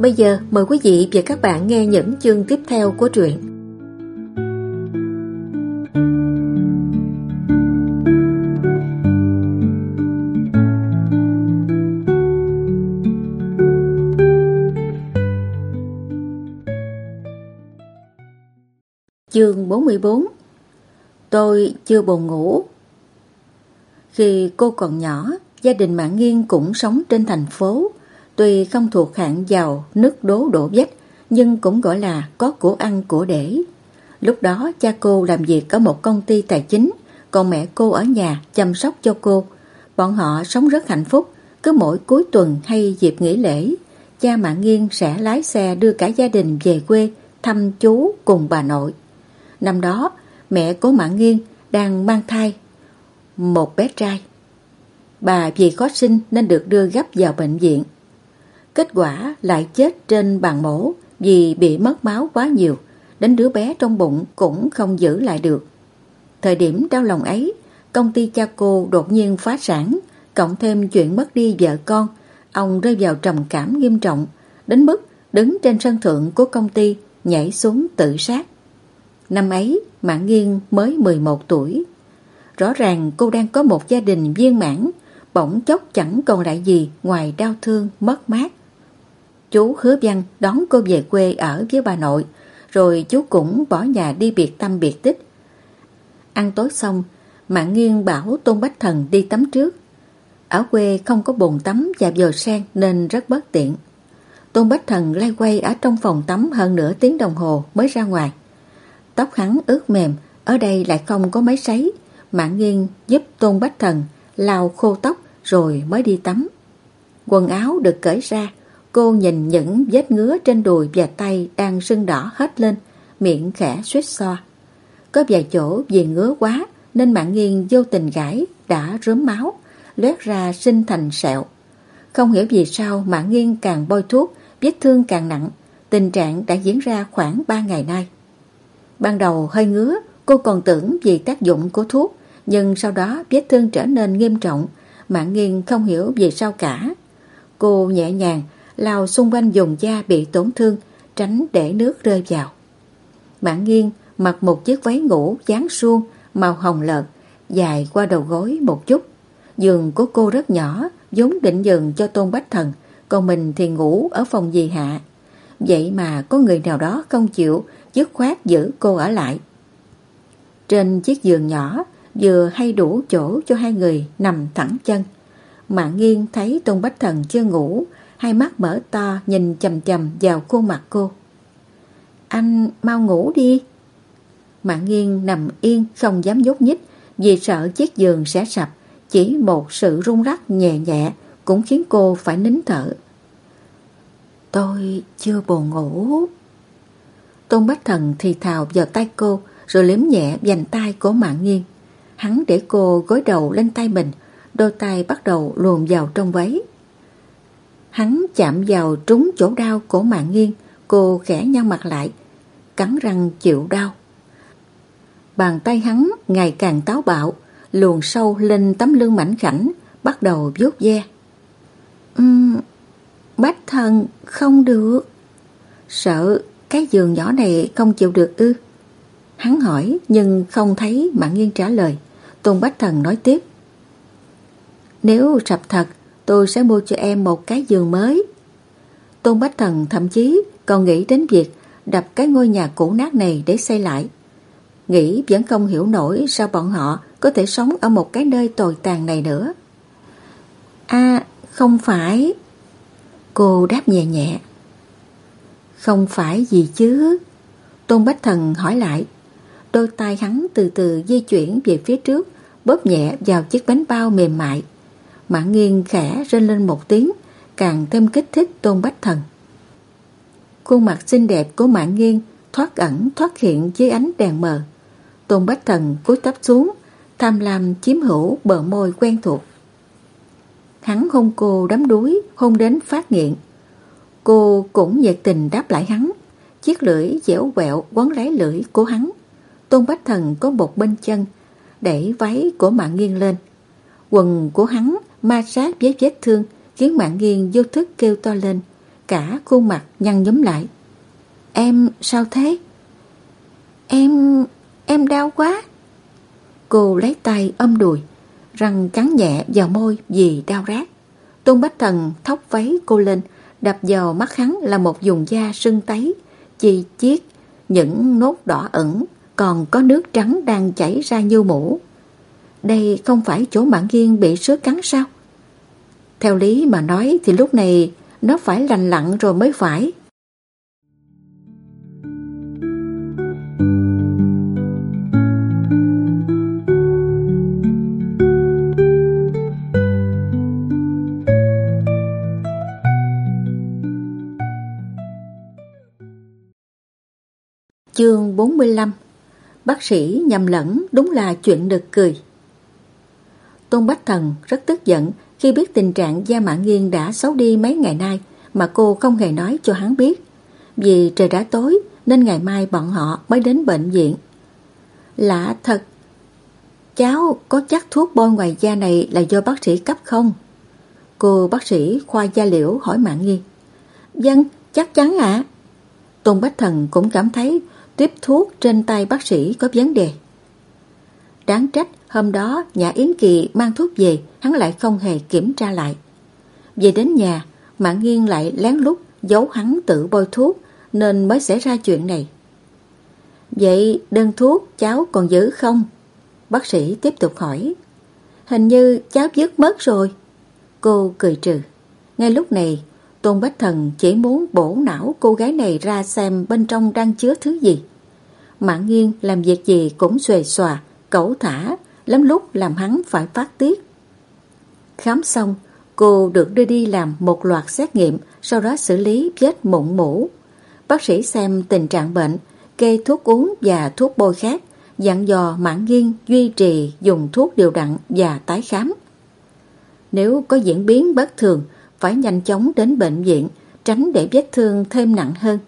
Bây giờ mời quý vị và các bạn nghe những chương tiếp theo của truyện. Chương 44 Tôi chưa buồn ngủ. Khi cô còn nhỏ, gia đình Mạng Nghiên cũng sống trên thành phố. Tuy không thuộc hạng giàu nước đố đổ vách, nhưng cũng gọi là có của ăn của để. Lúc đó cha cô làm việc ở một công ty tài chính, còn mẹ cô ở nhà chăm sóc cho cô. Bọn họ sống rất hạnh phúc, cứ mỗi cuối tuần hay dịp nghỉ lễ, cha Mạng Nghiên sẽ lái xe đưa cả gia đình về quê thăm chú cùng bà nội. Năm đó, mẹ cố Mạng Nghiên đang mang thai một bé trai. Bà vì khó sinh nên được đưa gấp vào bệnh viện. Kết quả lại chết trên bàn mổ vì bị mất máu quá nhiều, đến đứa bé trong bụng cũng không giữ lại được. Thời điểm đau lòng ấy, công ty cha cô đột nhiên phá sản, cộng thêm chuyện mất đi vợ con, ông rơi vào trầm cảm nghiêm trọng, đến mức đứng trên sân thượng của công ty nhảy xuống tự sát. Năm ấy, Mạng Nghiên mới 11 tuổi. Rõ ràng cô đang có một gia đình viên mãn, bỗng chốc chẳng còn lại gì ngoài đau thương, mất mát. Chú hứa văn đón cô về quê ở với bà nội, rồi chú cũng bỏ nhà đi biệt tâm biệt tích. Ăn tối xong, Mạng Nghiên bảo Tôn Bách Thần đi tắm trước. Ở quê không có bồn tắm và vờ sen nên rất bất tiện. Tôn Bách Thần lay quay ở trong phòng tắm hơn nửa tiếng đồng hồ mới ra ngoài. Tóc hắn ướt mềm, ở đây lại không có máy sấy. Mạng Nghiên giúp Tôn Bách Thần lau khô tóc rồi mới đi tắm. Quần áo được cởi ra, Cô nhìn những vết ngứa trên đùi và tay đang sưng đỏ hết lên, miệng khẽ suýt xoa. Có vài chỗ vì ngứa quá nên mạng nghiêng vô tình gãi đã rớm máu, loét ra sinh thành sẹo. Không hiểu vì sao mạng nghiêng càng bôi thuốc, vết thương càng nặng, tình trạng đã diễn ra khoảng 3 ngày nay. Ban đầu hơi ngứa, cô còn tưởng vì tác dụng của thuốc, nhưng sau đó vết thương trở nên nghiêm trọng, mạng nghiêng không hiểu vì sao cả. Cô nhẹ nhàng lao xung quanh vùng da bị tổn thương, tránh để nước rơi vào. Mãn nghiêng mặc một chiếc váy ngủ dáng suông, màu hồng lợt, dài qua đầu gối một chút. Giường của cô rất nhỏ, vốn định giường cho Tôn Bách Thần, còn mình thì ngủ ở phòng dì hạ. Vậy mà có người nào đó không chịu, dứt khoát giữ cô ở lại. Trên chiếc giường nhỏ, vừa hay đủ chỗ cho hai người nằm thẳng chân. Mạng nghiêng thấy Tôn Bách Thần chưa ngủ, hai mắt mở to nhìn chầm chầm vào khuôn mặt cô. Anh mau ngủ đi. Mạng nghiêng nằm yên không dám nhúc nhích vì sợ chiếc giường sẽ sập. Chỉ một sự rung rắc nhẹ nhẹ cũng khiến cô phải nín thở. Tôi chưa buồn ngủ. Tôn Bách Thần thì thào vào tay cô rồi liếm nhẹ dành tay của mạng nghiêng. Hắn để cô gối đầu lên tay mình, đôi tay bắt đầu luồn vào trong váy. Hắn chạm vào trúng chỗ đau của mạng nghiêng, cô khẽ nhăn mặt lại, cắn răng chịu đau. Bàn tay hắn ngày càng táo bạo, luồn sâu lên tấm lưng mảnh khảnh, bắt đầu vuốt ve. Uhm, bách thần không được. Sợ cái giường nhỏ này không chịu được ư. Hắn hỏi nhưng không thấy mạng nghiêng trả lời. Tôn Bách Thần nói tiếp. Nếu sập thật tôi sẽ mua cho em một cái giường mới. Tôn Bách Thần thậm chí còn nghĩ đến việc đập cái ngôi nhà cũ nát này để xây lại. Nghĩ vẫn không hiểu nổi sao bọn họ có thể sống ở một cái nơi tồi tàn này nữa. À, không phải. Cô đáp nhẹ nhẹ. Không phải gì chứ. Tôn Bách Thần hỏi lại. Đôi tay hắn từ từ di chuyển về phía trước, bóp nhẹ vào chiếc bánh bao mềm mại. Mã nghiêng khẽ rên lên một tiếng, càng thêm kích thích Tôn Bách Thần. Khuôn mặt xinh đẹp của Mã nghiêng thoát ẩn thoát hiện dưới ánh đèn mờ. Tôn Bách Thần cúi tấp xuống, tham lam chiếm hữu bờ môi quen thuộc. Hắn hôn cô đắm đuối, hôn đến phát nghiện. Cô cũng nhiệt tình đáp lại hắn, chiếc lưỡi dẻo quẹo quấn lấy lưỡi của hắn. Tôn Bách Thần có một bên chân, đẩy váy của mạng nghiêng lên. Quần của hắn ma sát với vết thương khiến mạng nghiêng vô thức kêu to lên, cả khuôn mặt nhăn nhúm lại. Em sao thế? Em... em đau quá. Cô lấy tay ôm đùi, răng cắn nhẹ vào môi vì đau rát. Tôn Bách Thần thóc váy cô lên, đập vào mắt hắn là một vùng da sưng tấy, chi chiết, những nốt đỏ ẩn, còn có nước trắng đang chảy ra như mũ. Đây không phải chỗ mạng nghiêng bị sứa cắn sao? Theo lý mà nói thì lúc này nó phải lành lặn rồi mới phải. Chương 45 Bác sĩ nhầm lẫn đúng là chuyện được cười. Tôn Bách Thần rất tức giận khi biết tình trạng Gia Mã Nghiên đã xấu đi mấy ngày nay mà cô không hề nói cho hắn biết. Vì trời đã tối nên ngày mai bọn họ mới đến bệnh viện. Lạ thật, cháu có chắc thuốc bôi ngoài da này là do bác sĩ cấp không? Cô bác sĩ khoa da liễu hỏi Mạng Nghi. Dân, chắc chắn ạ. Tôn Bách Thần cũng cảm thấy tiếp thuốc trên tay bác sĩ có vấn đề. Đáng trách hôm đó nhà Yến Kỳ mang thuốc về hắn lại không hề kiểm tra lại. Về đến nhà, Mạng Nghiên lại lén lút giấu hắn tự bôi thuốc nên mới xảy ra chuyện này. Vậy đơn thuốc cháu còn giữ không? Bác sĩ tiếp tục hỏi. Hình như cháu dứt mất rồi. Cô cười trừ. Ngay lúc này, Tôn Bách Thần chỉ muốn bổ não cô gái này ra xem bên trong đang chứa thứ gì. Mạng nghiêng làm việc gì cũng xuề xòa, cẩu thả, lắm lúc làm hắn phải phát tiết. Khám xong, cô được đưa đi làm một loạt xét nghiệm, sau đó xử lý vết mụn mũ. Bác sĩ xem tình trạng bệnh, kê thuốc uống và thuốc bôi khác, dặn dò mãn nghiên duy trì dùng thuốc điều đặn và tái khám. Nếu có diễn biến bất thường, phải nhanh chóng đến bệnh viện, tránh để vết thương thêm nặng hơn.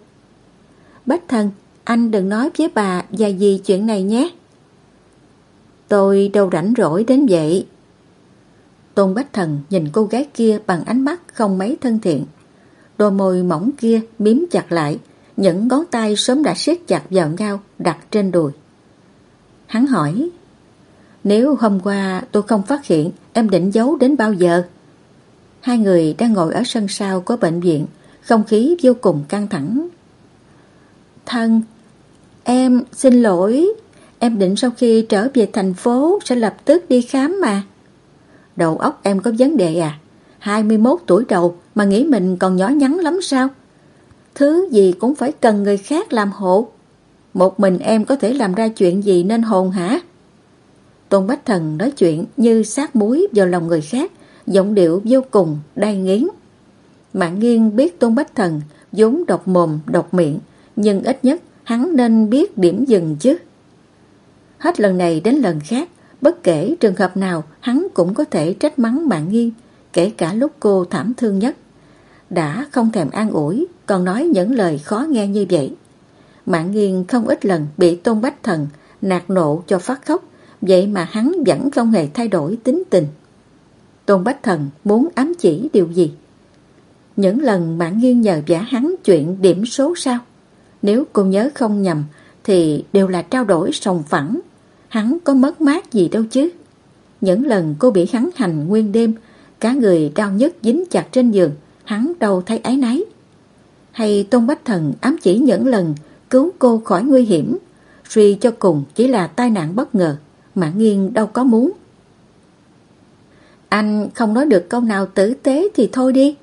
Bách thân, anh đừng nói với bà và dì chuyện này nhé. Tôi đâu rảnh rỗi đến vậy. Tôn Bách Thần nhìn cô gái kia bằng ánh mắt không mấy thân thiện. Đôi môi mỏng kia miếm chặt lại, những ngón tay sớm đã siết chặt vào nhau đặt trên đùi. Hắn hỏi, nếu hôm qua tôi không phát hiện, em định giấu đến bao giờ? Hai người đang ngồi ở sân sau của bệnh viện, không khí vô cùng căng thẳng. Thân, em xin lỗi, em định sau khi trở về thành phố sẽ lập tức đi khám mà. Đầu óc em có vấn đề à? 21 tuổi đầu mà nghĩ mình còn nhỏ nhắn lắm sao? Thứ gì cũng phải cần người khác làm hộ. Một mình em có thể làm ra chuyện gì nên hồn hả? Tôn Bách Thần nói chuyện như sát muối vào lòng người khác, giọng điệu vô cùng đai nghiến. Mạng nghiêng biết Tôn Bách Thần vốn độc mồm, độc miệng, nhưng ít nhất hắn nên biết điểm dừng chứ. Hết lần này đến lần khác, bất kể trường hợp nào hắn cũng có thể trách mắng bạn nghiên kể cả lúc cô thảm thương nhất. Đã không thèm an ủi, còn nói những lời khó nghe như vậy. Mạng nghiên không ít lần bị Tôn Bách Thần nạt nộ cho phát khóc, vậy mà hắn vẫn không hề thay đổi tính tình. Tôn Bách Thần muốn ám chỉ điều gì? Những lần Mạng nghiêng nhờ giả hắn chuyện điểm số sao? Nếu cô nhớ không nhầm thì đều là trao đổi sòng phẳng. Hắn có mất mát gì đâu chứ? Những lần cô bị hắn hành nguyên đêm, cả người đau nhức dính chặt trên giường, hắn đâu thấy ái náy. Hay Tôn Bách Thần ám chỉ những lần cứu cô khỏi nguy hiểm, suy cho cùng chỉ là tai nạn bất ngờ, mà nghiêng đâu có muốn. Anh không nói được câu nào tử tế thì thôi đi.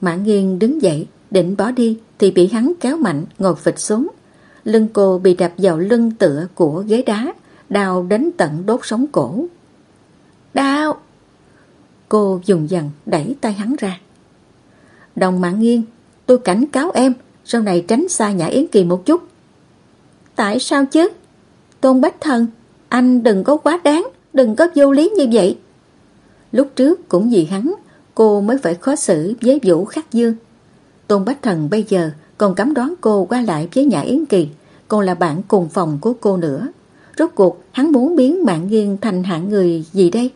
Mã Nghiên đứng dậy, định bỏ đi thì bị hắn kéo mạnh ngồi phịch xuống. Lưng cô bị đập vào lưng tựa của ghế đá, đau đến tận đốt sống cổ. Đau! Cô dùng dần đẩy tay hắn ra. Đồng mạng nghiêng, tôi cảnh cáo em, sau này tránh xa nhà Yến Kỳ một chút, tại sao chứ? Tôn Bách Thần, anh đừng có quá đáng, đừng có vô lý như vậy. Lúc trước cũng vì hắn, cô mới phải khó xử với Vũ Khắc Dương. Tôn Bách Thần bây giờ còn cấm đoán cô qua lại với nhà Yến Kỳ, còn là bạn cùng phòng của cô nữa. Rốt cuộc hắn muốn biến mạng nghiêng thành hạng người gì đây?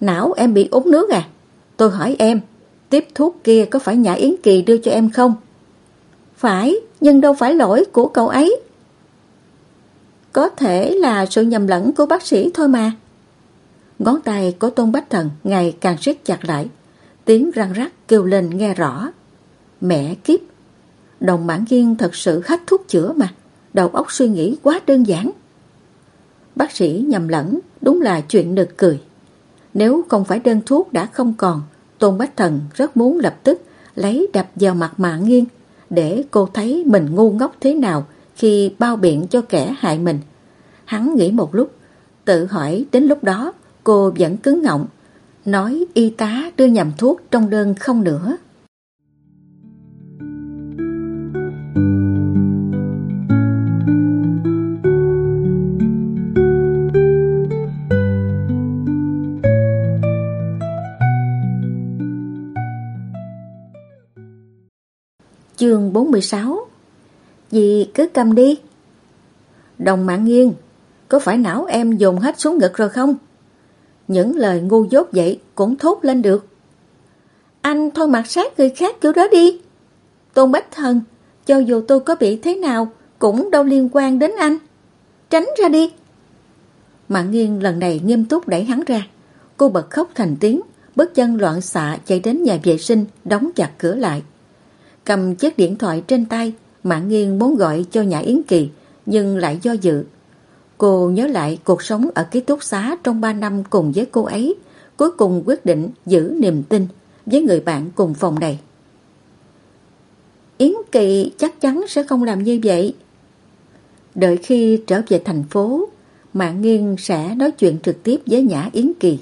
Não em bị úng nước à? Tôi hỏi em, tiếp thuốc kia có phải Nhã Yến Kỳ đưa cho em không? Phải, nhưng đâu phải lỗi của cậu ấy. Có thể là sự nhầm lẫn của bác sĩ thôi mà. Ngón tay của Tôn Bách Thần ngày càng siết chặt lại. Tiếng răng rắc kêu lên nghe rõ. Mẹ kiếp! Đồng mãn nghiêng thật sự hết thuốc chữa mà. Đầu óc suy nghĩ quá đơn giản. Bác sĩ nhầm lẫn đúng là chuyện nực cười. Nếu không phải đơn thuốc đã không còn, Tôn Bách Thần rất muốn lập tức lấy đập vào mặt Mạ nghiêng để cô thấy mình ngu ngốc thế nào khi bao biện cho kẻ hại mình. Hắn nghĩ một lúc, tự hỏi đến lúc đó cô vẫn cứng ngọng, nói y tá đưa nhầm thuốc trong đơn không nữa. Chương 46 Dì cứ cầm đi. Đồng mạng nghiêng, Có phải não em dồn hết xuống ngực rồi không? Những lời ngu dốt vậy cũng thốt lên được. Anh thôi mặc sát người khác kiểu đó đi. Tôn Bách Thần, Cho dù tôi có bị thế nào Cũng đâu liên quan đến anh. Tránh ra đi. Mạng nghiêng lần này nghiêm túc đẩy hắn ra. Cô bật khóc thành tiếng, Bước chân loạn xạ chạy đến nhà vệ sinh, Đóng chặt cửa lại. Cầm chiếc điện thoại trên tay, mã Nghiên muốn gọi cho Nhã Yến Kỳ, nhưng lại do dự. Cô nhớ lại cuộc sống ở ký túc xá trong 3 năm cùng với cô ấy, cuối cùng quyết định giữ niềm tin với người bạn cùng phòng này. Yến Kỳ chắc chắn sẽ không làm như vậy. Đợi khi trở về thành phố, Mạng Nghiên sẽ nói chuyện trực tiếp với Nhã Yến Kỳ.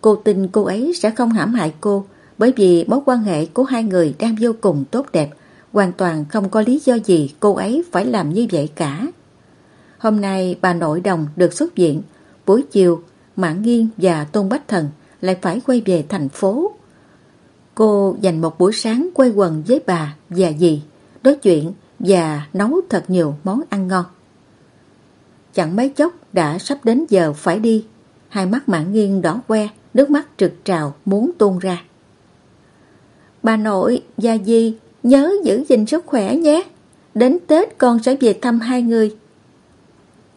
Cô tin cô ấy sẽ không hãm hại cô bởi vì mối quan hệ của hai người đang vô cùng tốt đẹp, hoàn toàn không có lý do gì cô ấy phải làm như vậy cả. Hôm nay bà nội đồng được xuất viện, buổi chiều Mãn Nghiên và Tôn Bách Thần lại phải quay về thành phố. Cô dành một buổi sáng quay quần với bà và dì, nói chuyện và nấu thật nhiều món ăn ngon. Chẳng mấy chốc đã sắp đến giờ phải đi, hai mắt Mãn Nghiên đỏ que, nước mắt trực trào muốn tuôn ra. Bà nội gia di nhớ giữ gìn sức khỏe nhé. Đến Tết con sẽ về thăm hai người.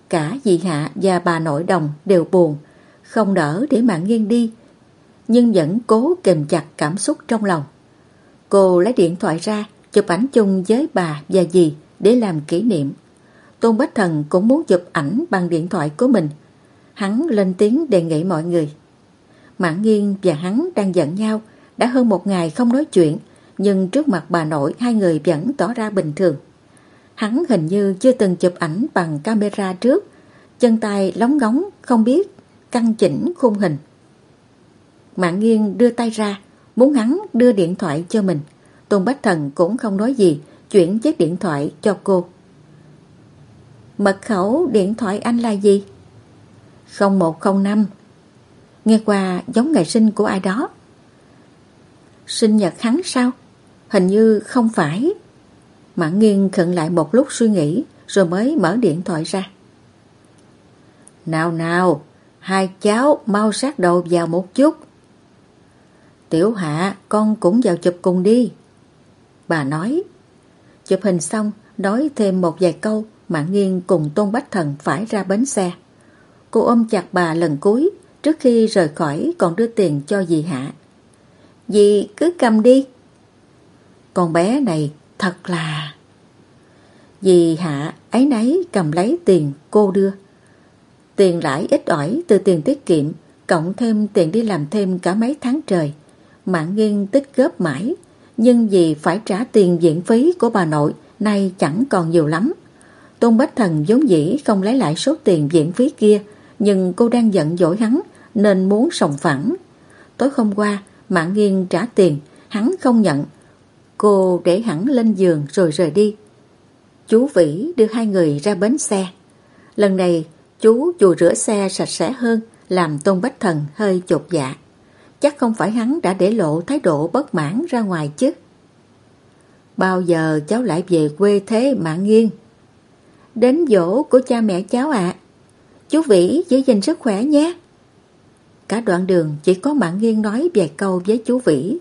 Cả dì Hạ và bà nội đồng đều buồn, không đỡ để mạng nghiêng đi, nhưng vẫn cố kềm chặt cảm xúc trong lòng. Cô lấy điện thoại ra, chụp ảnh chung với bà và dì để làm kỷ niệm. Tôn Bách Thần cũng muốn chụp ảnh bằng điện thoại của mình. Hắn lên tiếng đề nghị mọi người. Mạng Nghiên và hắn đang giận nhau, đã hơn một ngày không nói chuyện, nhưng trước mặt bà nội hai người vẫn tỏ ra bình thường. Hắn hình như chưa từng chụp ảnh bằng camera trước, chân tay lóng ngóng không biết căn chỉnh khung hình. Mạng nghiêng đưa tay ra, muốn hắn đưa điện thoại cho mình. Tôn Bách Thần cũng không nói gì, chuyển chiếc điện thoại cho cô. Mật khẩu điện thoại anh là gì? 0105 Nghe qua giống ngày sinh của ai đó Sinh nhật hắn sao? Hình như không phải. Mãn nghiêng khận lại một lúc suy nghĩ rồi mới mở điện thoại ra. Nào nào, hai cháu mau sát đầu vào một chút. Tiểu hạ, con cũng vào chụp cùng đi. Bà nói. Chụp hình xong, nói thêm một vài câu, Mạng Nghiên cùng Tôn Bách Thần phải ra bến xe. Cô ôm chặt bà lần cuối, trước khi rời khỏi còn đưa tiền cho dì Hạ. Dì cứ cầm đi. Con bé này thật là... Dì Hạ ấy nấy cầm lấy tiền cô đưa. Tiền lãi ít ỏi từ tiền tiết kiệm, cộng thêm tiền đi làm thêm cả mấy tháng trời. Mạng nghiêng tích góp mãi, nhưng vì phải trả tiền viện phí của bà nội, nay chẳng còn nhiều lắm. Tôn Bách Thần vốn dĩ không lấy lại số tiền viện phí kia, nhưng cô đang giận dỗi hắn nên muốn sòng phẳng. Tối hôm qua, Mạng nghiêng trả tiền, hắn không nhận. Cô để hắn lên giường rồi rời đi. Chú Vĩ đưa hai người ra bến xe. Lần này, chú dù rửa xe sạch sẽ hơn, làm Tôn Bách Thần hơi chột dạ. Chắc không phải hắn đã để lộ thái độ bất mãn ra ngoài chứ. Bao giờ cháu lại về quê thế mạng nghiêng? Đến dỗ của cha mẹ cháu ạ. Chú Vĩ giữ gìn sức khỏe nhé. Cả đoạn đường chỉ có Mạng Nghiên nói vài câu với chú Vĩ.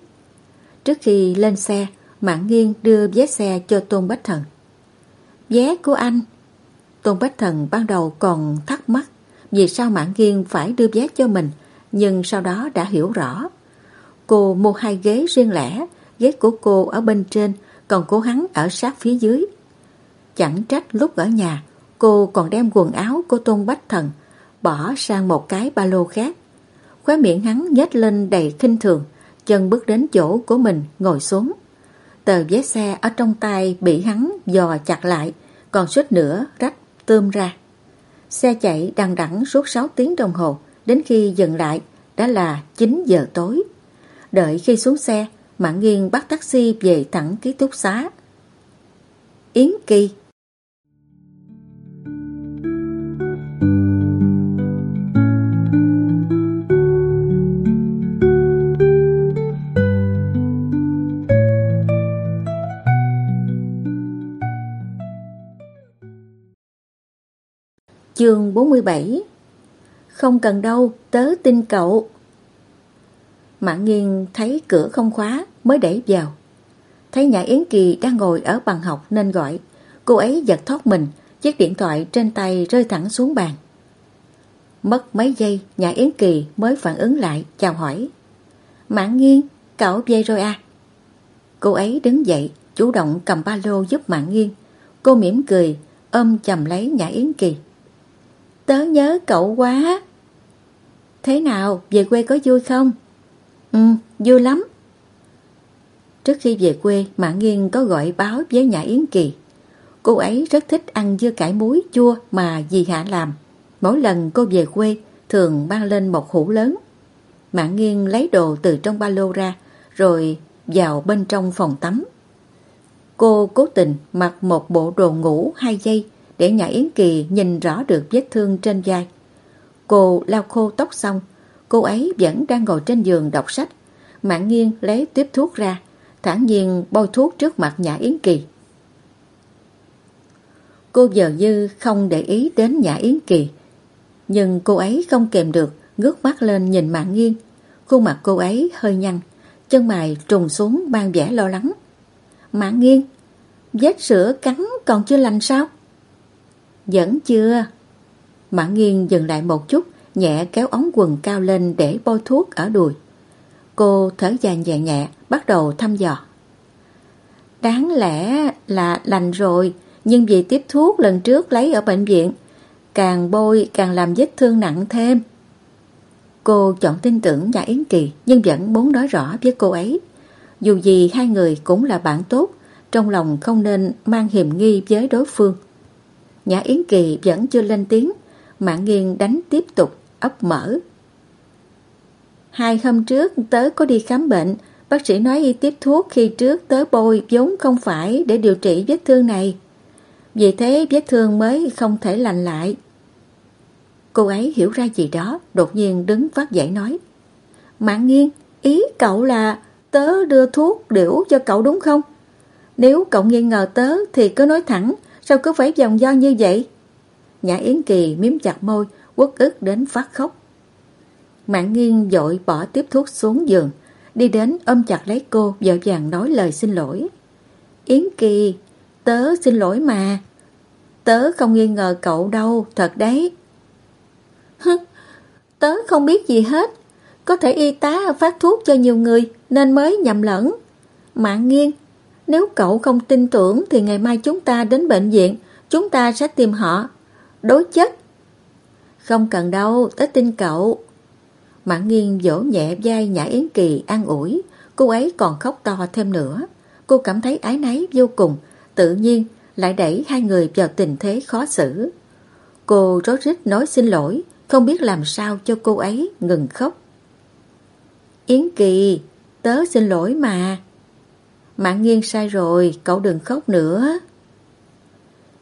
Trước khi lên xe, Mạng Nghiên đưa vé xe cho Tôn Bách Thần. Vé của anh. Tôn Bách Thần ban đầu còn thắc mắc vì sao Mạng Nghiên phải đưa vé cho mình, nhưng sau đó đã hiểu rõ. Cô mua hai ghế riêng lẻ, ghế của cô ở bên trên, còn của hắn ở sát phía dưới. Chẳng trách lúc ở nhà, cô còn đem quần áo của Tôn Bách Thần bỏ sang một cái ba lô khác. Khóe miệng hắn nhếch lên đầy khinh thường, chân bước đến chỗ của mình ngồi xuống. Tờ vé xe ở trong tay bị hắn dò chặt lại, còn suýt nữa rách tươm ra. Xe chạy đằng đẵng suốt 6 tiếng đồng hồ, đến khi dừng lại đã là 9 giờ tối. Đợi khi xuống xe, Mạng Nghiên bắt taxi về thẳng ký túc xá. Yến Kỳ Chương 47 Không cần đâu, tớ tin cậu. Mạng nghiêng thấy cửa không khóa mới đẩy vào. Thấy nhà Yến Kỳ đang ngồi ở bàn học nên gọi. Cô ấy giật thoát mình, chiếc điện thoại trên tay rơi thẳng xuống bàn. Mất mấy giây, nhà Yến Kỳ mới phản ứng lại, chào hỏi. Mạng nghiêng, cậu về rồi à? Cô ấy đứng dậy, chủ động cầm ba lô giúp Mạng nghiêng. Cô mỉm cười, ôm chầm lấy nhà Yến Kỳ. Tớ nhớ cậu quá. Thế nào, về quê có vui không? Ừ, vui lắm. Trước khi về quê, mã Nghiên có gọi báo với nhà Yến Kỳ. Cô ấy rất thích ăn dưa cải muối chua mà dì Hạ làm. Mỗi lần cô về quê, thường mang lên một hũ lớn. mã Nghiên lấy đồ từ trong ba lô ra, rồi vào bên trong phòng tắm. Cô cố tình mặc một bộ đồ ngủ hai giây để nhà Yến Kỳ nhìn rõ được vết thương trên vai. Cô lau khô tóc xong, cô ấy vẫn đang ngồi trên giường đọc sách. Mạng nghiêng lấy tiếp thuốc ra, thản nhiên bôi thuốc trước mặt nhà Yến Kỳ. Cô giờ như không để ý đến nhà Yến Kỳ, nhưng cô ấy không kèm được, ngước mắt lên nhìn mạng nghiêng. Khuôn mặt cô ấy hơi nhăn, chân mày trùng xuống mang vẻ lo lắng. Mạng nghiêng, vết sữa cắn còn chưa lành sao? Vẫn chưa. Mã nghiêng dừng lại một chút, nhẹ kéo ống quần cao lên để bôi thuốc ở đùi. Cô thở dài nhẹ nhẹ, bắt đầu thăm dò. Đáng lẽ là lành rồi, nhưng vì tiếp thuốc lần trước lấy ở bệnh viện, càng bôi càng làm vết thương nặng thêm. Cô chọn tin tưởng nhà Yến Kỳ nhưng vẫn muốn nói rõ với cô ấy. Dù gì hai người cũng là bạn tốt, trong lòng không nên mang hiểm nghi với đối phương. Nhã Yến Kỳ vẫn chưa lên tiếng, Mạng nghiêng đánh tiếp tục, ấp mở. Hai hôm trước tớ có đi khám bệnh, bác sĩ nói y tiếp thuốc khi trước tớ bôi vốn không phải để điều trị vết thương này. Vì thế vết thương mới không thể lành lại. Cô ấy hiểu ra gì đó, đột nhiên đứng phát dậy nói. Mạng nghiêng, ý cậu là tớ đưa thuốc điểu cho cậu đúng không? Nếu cậu nghi ngờ tớ thì cứ nói thẳng, Sao cứ phải vòng do như vậy? Nhã Yến Kỳ miếm chặt môi, quất ức đến phát khóc. Mạng nghiêng dội bỏ tiếp thuốc xuống giường, đi đến ôm chặt lấy cô, vợ vàng nói lời xin lỗi. Yến Kỳ, tớ xin lỗi mà. Tớ không nghi ngờ cậu đâu, thật đấy. Hứ, tớ không biết gì hết. Có thể y tá phát thuốc cho nhiều người nên mới nhầm lẫn. Mạng nghiêng, nếu cậu không tin tưởng thì ngày mai chúng ta đến bệnh viện, chúng ta sẽ tìm họ. Đối chất. Không cần đâu, tớ tin cậu. Mạng nghiêng vỗ nhẹ vai Nhã Yến Kỳ an ủi, cô ấy còn khóc to thêm nữa. Cô cảm thấy ái náy vô cùng, tự nhiên lại đẩy hai người vào tình thế khó xử. Cô rối rít nói xin lỗi, không biết làm sao cho cô ấy ngừng khóc. Yến Kỳ, tớ xin lỗi mà. Mạng nghiêng sai rồi, cậu đừng khóc nữa.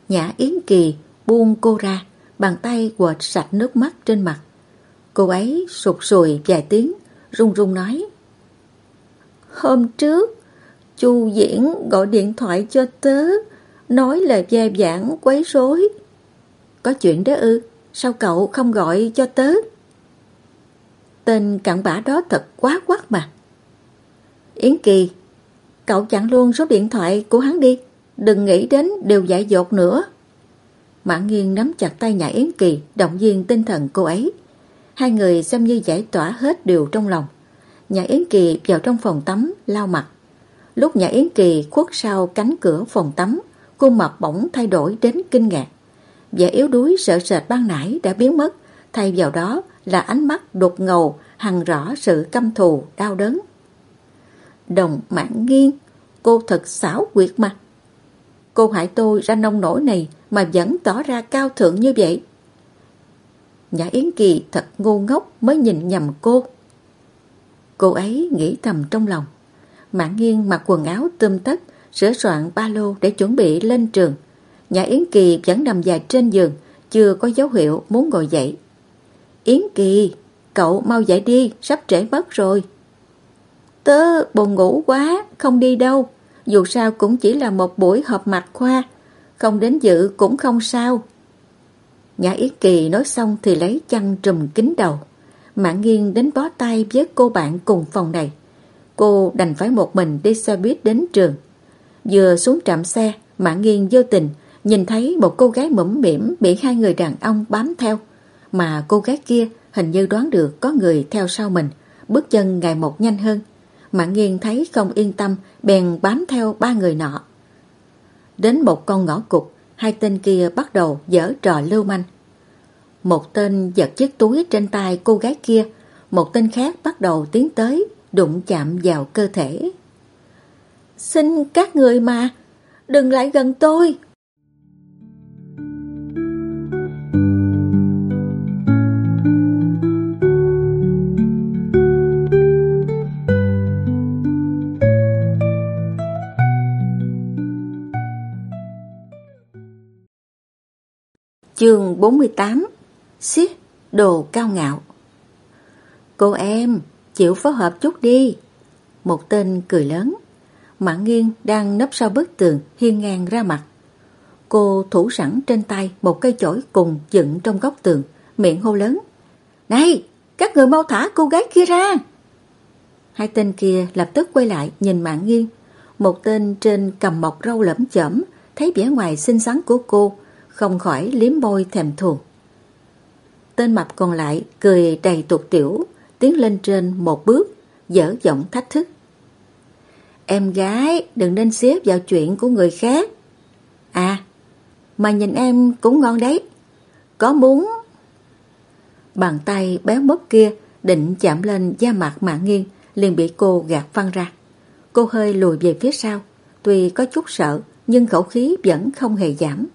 Nhã Yến Kỳ buông cô ra, bàn tay quệt sạch nước mắt trên mặt. Cô ấy sụt sùi vài tiếng, run run nói. Hôm trước, chu Diễn gọi điện thoại cho tớ, nói lời ve vãn quấy rối. Có chuyện đó ư, sao cậu không gọi cho tớ? Tên cặn bã đó thật quá quắc mà. Yến Kỳ, cậu chặn luôn số điện thoại của hắn đi, đừng nghĩ đến điều dại dột nữa. Mã Nghiên nắm chặt tay nhà Yến Kỳ, động viên tinh thần cô ấy. Hai người xem như giải tỏa hết điều trong lòng. Nhà Yến Kỳ vào trong phòng tắm, lau mặt. Lúc nhà Yến Kỳ khuất sau cánh cửa phòng tắm, khuôn mặt bỗng thay đổi đến kinh ngạc. Vẻ yếu đuối sợ sệt ban nãy đã biến mất, thay vào đó là ánh mắt đột ngầu, hằn rõ sự căm thù, đau đớn. Đồng mãn nghiêng, cô thật xảo quyệt mà. Cô hại tôi ra nông nổi này mà vẫn tỏ ra cao thượng như vậy. Nhã Yến Kỳ thật ngu ngốc mới nhìn nhầm cô. Cô ấy nghĩ thầm trong lòng. Mạng nghiêng mặc quần áo tươm tất, sửa soạn ba lô để chuẩn bị lên trường. Nhã Yến Kỳ vẫn nằm dài trên giường, chưa có dấu hiệu muốn ngồi dậy. Yến Kỳ, cậu mau dậy đi, sắp trễ mất rồi. Tớ buồn ngủ quá, không đi đâu. Dù sao cũng chỉ là một buổi họp mặt khoa, không đến dự cũng không sao. Nhã Yến Kỳ nói xong thì lấy chăn trùm kín đầu. Mạng nghiêng đến bó tay với cô bạn cùng phòng này. Cô đành phải một mình đi xe buýt đến trường. Vừa xuống trạm xe, Mạng nghiêng vô tình nhìn thấy một cô gái mẫm mỉm bị hai người đàn ông bám theo. Mà cô gái kia hình như đoán được có người theo sau mình, bước chân ngày một nhanh hơn. Mạng nghiêng thấy không yên tâm, bèn bám theo ba người nọ. Đến một con ngõ cục, hai tên kia bắt đầu dở trò lưu manh. Một tên giật chiếc túi trên tay cô gái kia, một tên khác bắt đầu tiến tới, đụng chạm vào cơ thể. Xin các người mà, đừng lại gần tôi. Chương 48 Xiết đồ cao ngạo Cô em, chịu phối hợp chút đi. Một tên cười lớn. Mạng nghiêng đang nấp sau bức tường hiên ngang ra mặt. Cô thủ sẵn trên tay một cây chổi cùng dựng trong góc tường, miệng hô lớn. Này, các người mau thả cô gái kia ra. Hai tên kia lập tức quay lại nhìn mạng nghiêng. Một tên trên cầm mọc râu lẫm chẩm, thấy vẻ ngoài xinh xắn của cô, không khỏi liếm môi thèm thuồng. Tên mập còn lại cười đầy tuột tiểu, tiến lên trên một bước, dở giọng thách thức. Em gái đừng nên xếp vào chuyện của người khác. À, mà nhìn em cũng ngon đấy. Có muốn... Bàn tay béo mốc kia định chạm lên da mặt mạng nghiêng liền bị cô gạt văng ra. Cô hơi lùi về phía sau, tuy có chút sợ nhưng khẩu khí vẫn không hề giảm.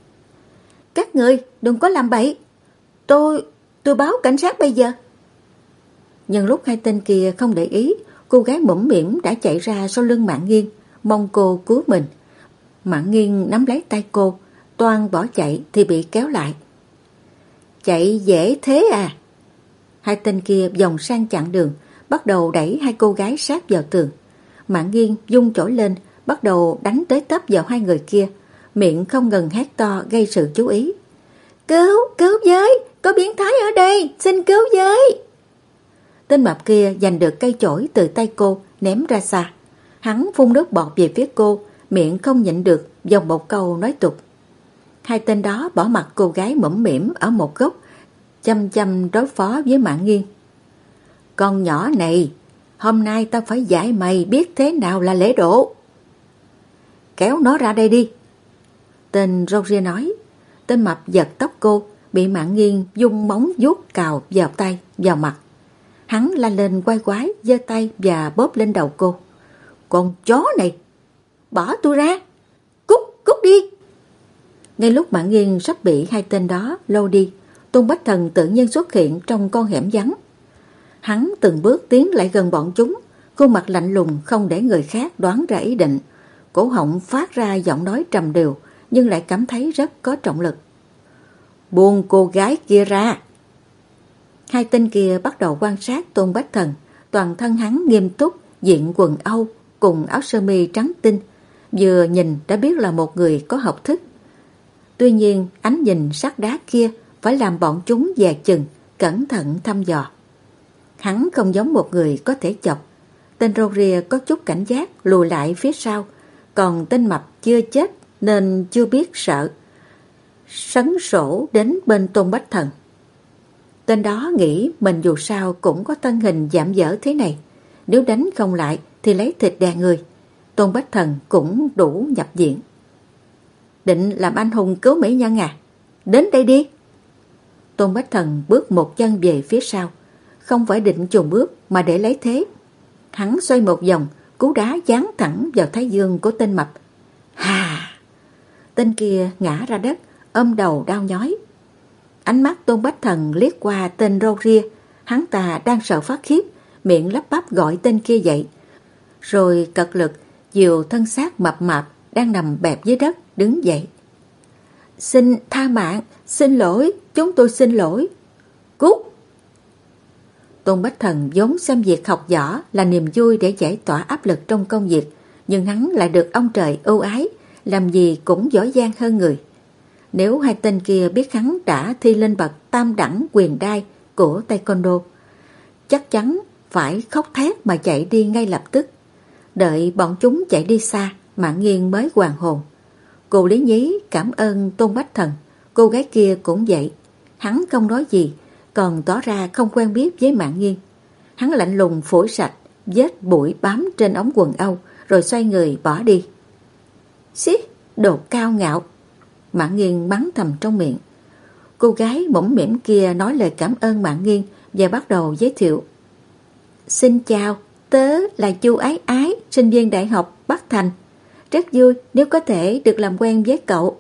Các người đừng có làm bậy. Tôi, tôi báo cảnh sát bây giờ. Nhân lúc hai tên kia không để ý, cô gái mũm mỉm đã chạy ra sau lưng Mạng Nghiên, mong cô cứu mình. Mạng Nghiên nắm lấy tay cô, toan bỏ chạy thì bị kéo lại. Chạy dễ thế à? Hai tên kia vòng sang chặn đường, bắt đầu đẩy hai cô gái sát vào tường. Mạng Nghiên dung chổi lên, bắt đầu đánh tới tấp vào hai người kia, miệng không ngừng hét to gây sự chú ý. Cứu, cứu giới có biến thái ở đây, xin cứu giới Tên mập kia giành được cây chổi từ tay cô, ném ra xa. Hắn phun nước bọt về phía cô, miệng không nhịn được, dòng một câu nói tục. Hai tên đó bỏ mặt cô gái mẫm mỉm ở một góc, chăm chăm đối phó với mạng nghiêng. Con nhỏ này, hôm nay tao phải dạy mày biết thế nào là lễ độ. Kéo nó ra đây đi. Tên Roger nói. Tên mập giật tóc cô, bị mạng nghiêng dung móng vuốt cào vào tay, vào mặt. Hắn la lên quay quái, giơ tay và bóp lên đầu cô. Con chó này, bỏ tôi ra, cút, cút đi. Ngay lúc mạng nghiêng sắp bị hai tên đó lâu đi, Tôn Bách Thần tự nhiên xuất hiện trong con hẻm vắng. Hắn từng bước tiến lại gần bọn chúng, khuôn mặt lạnh lùng không để người khác đoán ra ý định. Cổ họng phát ra giọng nói trầm đều, nhưng lại cảm thấy rất có trọng lực. Buông cô gái kia ra! Hai tên kia bắt đầu quan sát Tôn Bách Thần, toàn thân hắn nghiêm túc, diện quần Âu cùng áo sơ mi trắng tinh, vừa nhìn đã biết là một người có học thức. Tuy nhiên, ánh nhìn sắc đá kia phải làm bọn chúng dè chừng, cẩn thận thăm dò. Hắn không giống một người có thể chọc. Tên râu ria có chút cảnh giác lùi lại phía sau, còn tên mập chưa chết nên chưa biết sợ. Sấn sổ đến bên Tôn Bách Thần. Tên đó nghĩ mình dù sao cũng có thân hình giảm dở thế này. Nếu đánh không lại thì lấy thịt đè người. Tôn Bách Thần cũng đủ nhập diện. Định làm anh hùng cứu mỹ nhân à? Đến đây đi. Tôn Bách Thần bước một chân về phía sau. Không phải định chùn bước mà để lấy thế. Hắn xoay một vòng, cú đá dán thẳng vào thái dương của tên mập. Hà! Tên kia ngã ra đất, ôm đầu đau nhói. Ánh mắt Tôn Bách Thần liếc qua tên râu ria, hắn ta đang sợ phát khiếp, miệng lắp bắp gọi tên kia dậy. Rồi cật lực, dìu thân xác mập mạp đang nằm bẹp dưới đất, đứng dậy. Xin tha mạng, xin lỗi, chúng tôi xin lỗi. Cút! Tôn Bách Thần vốn xem việc học võ là niềm vui để giải tỏa áp lực trong công việc, nhưng hắn lại được ông trời ưu ái, làm gì cũng giỏi giang hơn người. Nếu hai tên kia biết hắn đã thi lên bậc tam đẳng quyền đai của Taekwondo, chắc chắn phải khóc thét mà chạy đi ngay lập tức. Đợi bọn chúng chạy đi xa, Mạng Nghiên mới hoàn hồn. Cô Lý Nhí cảm ơn Tôn Bách Thần, cô gái kia cũng vậy. Hắn không nói gì, còn tỏ ra không quen biết với Mạng Nghiên. Hắn lạnh lùng phổi sạch, vết bụi bám trên ống quần Âu, rồi xoay người bỏ đi. Xí, đồ cao ngạo. Mạng Nghiên bắn thầm trong miệng. Cô gái mỏng mỉm kia nói lời cảm ơn Mạng Nghiên và bắt đầu giới thiệu. Xin chào, tớ là Chu Ái Ái, sinh viên đại học Bắc Thành. Rất vui nếu có thể được làm quen với cậu.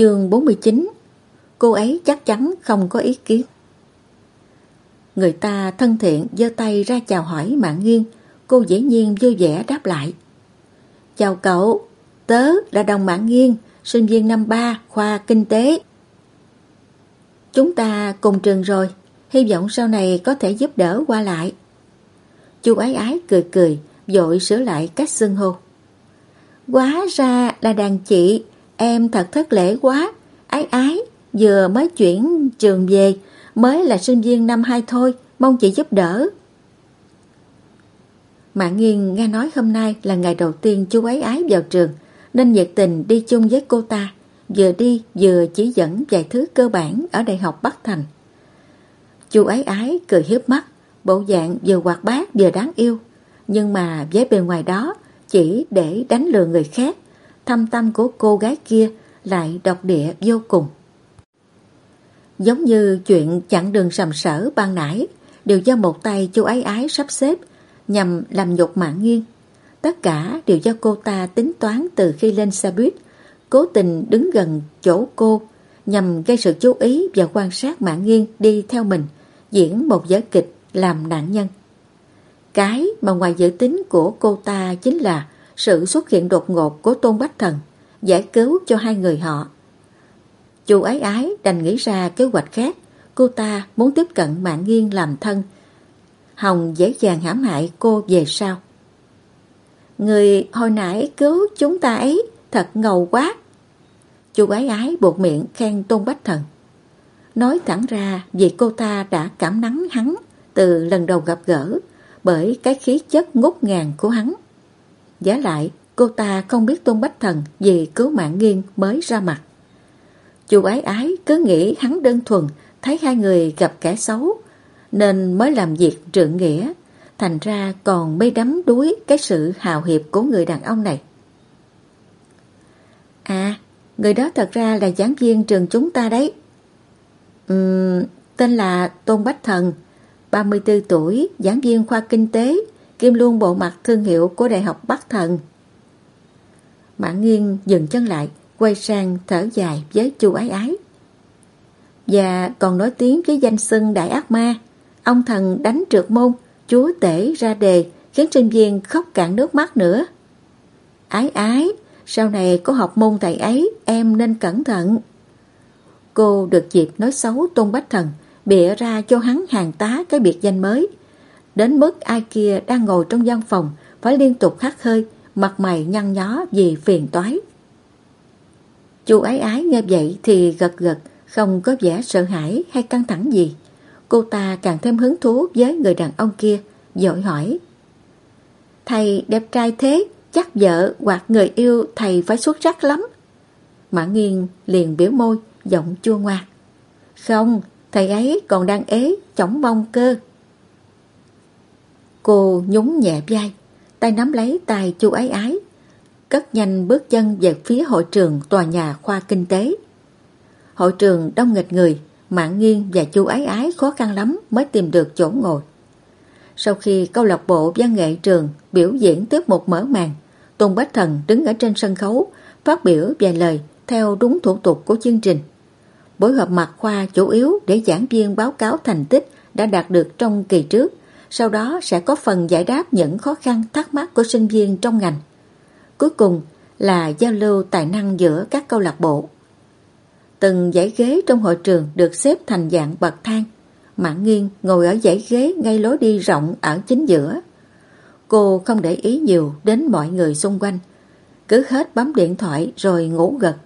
Chương 49 Cô ấy chắc chắn không có ý kiến. Người ta thân thiện giơ tay ra chào hỏi Mạng nghiêng cô dễ nhiên vui vẻ đáp lại. Chào cậu, tớ là Đồng Mạng nghiêng sinh viên năm 3 khoa kinh tế. Chúng ta cùng trường rồi, hy vọng sau này có thể giúp đỡ qua lại. Chú ái ái cười cười, dội sửa lại cách xưng hô. Quá ra là đàn chị, em thật thất lễ quá, ái ái, vừa mới chuyển trường về, mới là sinh viên năm hai thôi, mong chị giúp đỡ. Mạng nghiên nghe nói hôm nay là ngày đầu tiên chú ấy ái vào trường, nên nhiệt tình đi chung với cô ta, vừa đi vừa chỉ dẫn vài thứ cơ bản ở Đại học Bắc Thành. Chú ấy ái cười hiếp mắt, bộ dạng vừa hoạt bát vừa đáng yêu, nhưng mà với bề ngoài đó chỉ để đánh lừa người khác, thâm tâm của cô gái kia lại độc địa vô cùng. Giống như chuyện chặn đường sầm sở ban nãy đều do một tay chú ái ái sắp xếp nhằm làm nhục mạng nghiêng. Tất cả đều do cô ta tính toán từ khi lên xe buýt, cố tình đứng gần chỗ cô nhằm gây sự chú ý và quan sát mạng nghiêng đi theo mình, diễn một vở kịch làm nạn nhân. Cái mà ngoài dự tính của cô ta chính là sự xuất hiện đột ngột của Tôn Bách Thần, giải cứu cho hai người họ. Chú ái ái đành nghĩ ra kế hoạch khác, cô ta muốn tiếp cận mạng nghiêng làm thân. Hồng dễ dàng hãm hại cô về sau. Người hồi nãy cứu chúng ta ấy thật ngầu quá. Chú ái ái buộc miệng khen Tôn Bách Thần. Nói thẳng ra vì cô ta đã cảm nắng hắn từ lần đầu gặp gỡ bởi cái khí chất ngút ngàn của hắn giả lại, cô ta không biết Tôn Bách Thần vì cứu mạng nghiêng mới ra mặt. Chú ái ái cứ nghĩ hắn đơn thuần thấy hai người gặp kẻ xấu nên mới làm việc trượng nghĩa thành ra còn mê đắm đuối cái sự hào hiệp của người đàn ông này. À, người đó thật ra là giảng viên trường chúng ta đấy. Uhm, tên là Tôn Bách Thần, 34 tuổi, giảng viên khoa kinh tế, kim luôn bộ mặt thương hiệu của Đại học Bắc Thần. Mã nghiêng dừng chân lại, quay sang thở dài với chu ái ái. Và còn nói tiếng với danh xưng đại ác ma, ông thần đánh trượt môn, chúa tể ra đề, khiến sinh viên khóc cạn nước mắt nữa. Ái ái, sau này có học môn thầy ấy, em nên cẩn thận. Cô được dịp nói xấu Tôn Bách Thần, bịa ra cho hắn hàng tá cái biệt danh mới. Đến mức ai kia đang ngồi trong gian phòng phải liên tục khát hơi, mặt mày nhăn nhó vì phiền toái. Chú ái ái nghe vậy thì gật gật, không có vẻ sợ hãi hay căng thẳng gì. Cô ta càng thêm hứng thú với người đàn ông kia, dội hỏi. Thầy đẹp trai thế, chắc vợ hoặc người yêu thầy phải xuất sắc lắm. Mã Nghiên liền biểu môi, giọng chua ngoa. Không, thầy ấy còn đang ế, chỏng bông cơ. Cô nhún nhẹ vai, tay nắm lấy tay chu ái ái, cất nhanh bước chân về phía hội trường tòa nhà khoa kinh tế. Hội trường đông nghịch người, Mạng Nghiên và chu ái ái khó khăn lắm mới tìm được chỗ ngồi. Sau khi câu lạc bộ văn nghệ trường biểu diễn tiếp một mở màn, Tôn Bách Thần đứng ở trên sân khấu, phát biểu vài lời theo đúng thủ tục của chương trình. Buổi họp mặt khoa chủ yếu để giảng viên báo cáo thành tích đã đạt được trong kỳ trước, sau đó sẽ có phần giải đáp những khó khăn thắc mắc của sinh viên trong ngành. Cuối cùng là giao lưu tài năng giữa các câu lạc bộ. Từng dãy ghế trong hội trường được xếp thành dạng bậc thang. Mạng nghiêng ngồi ở dãy ghế ngay lối đi rộng ở chính giữa. Cô không để ý nhiều đến mọi người xung quanh. Cứ hết bấm điện thoại rồi ngủ gật.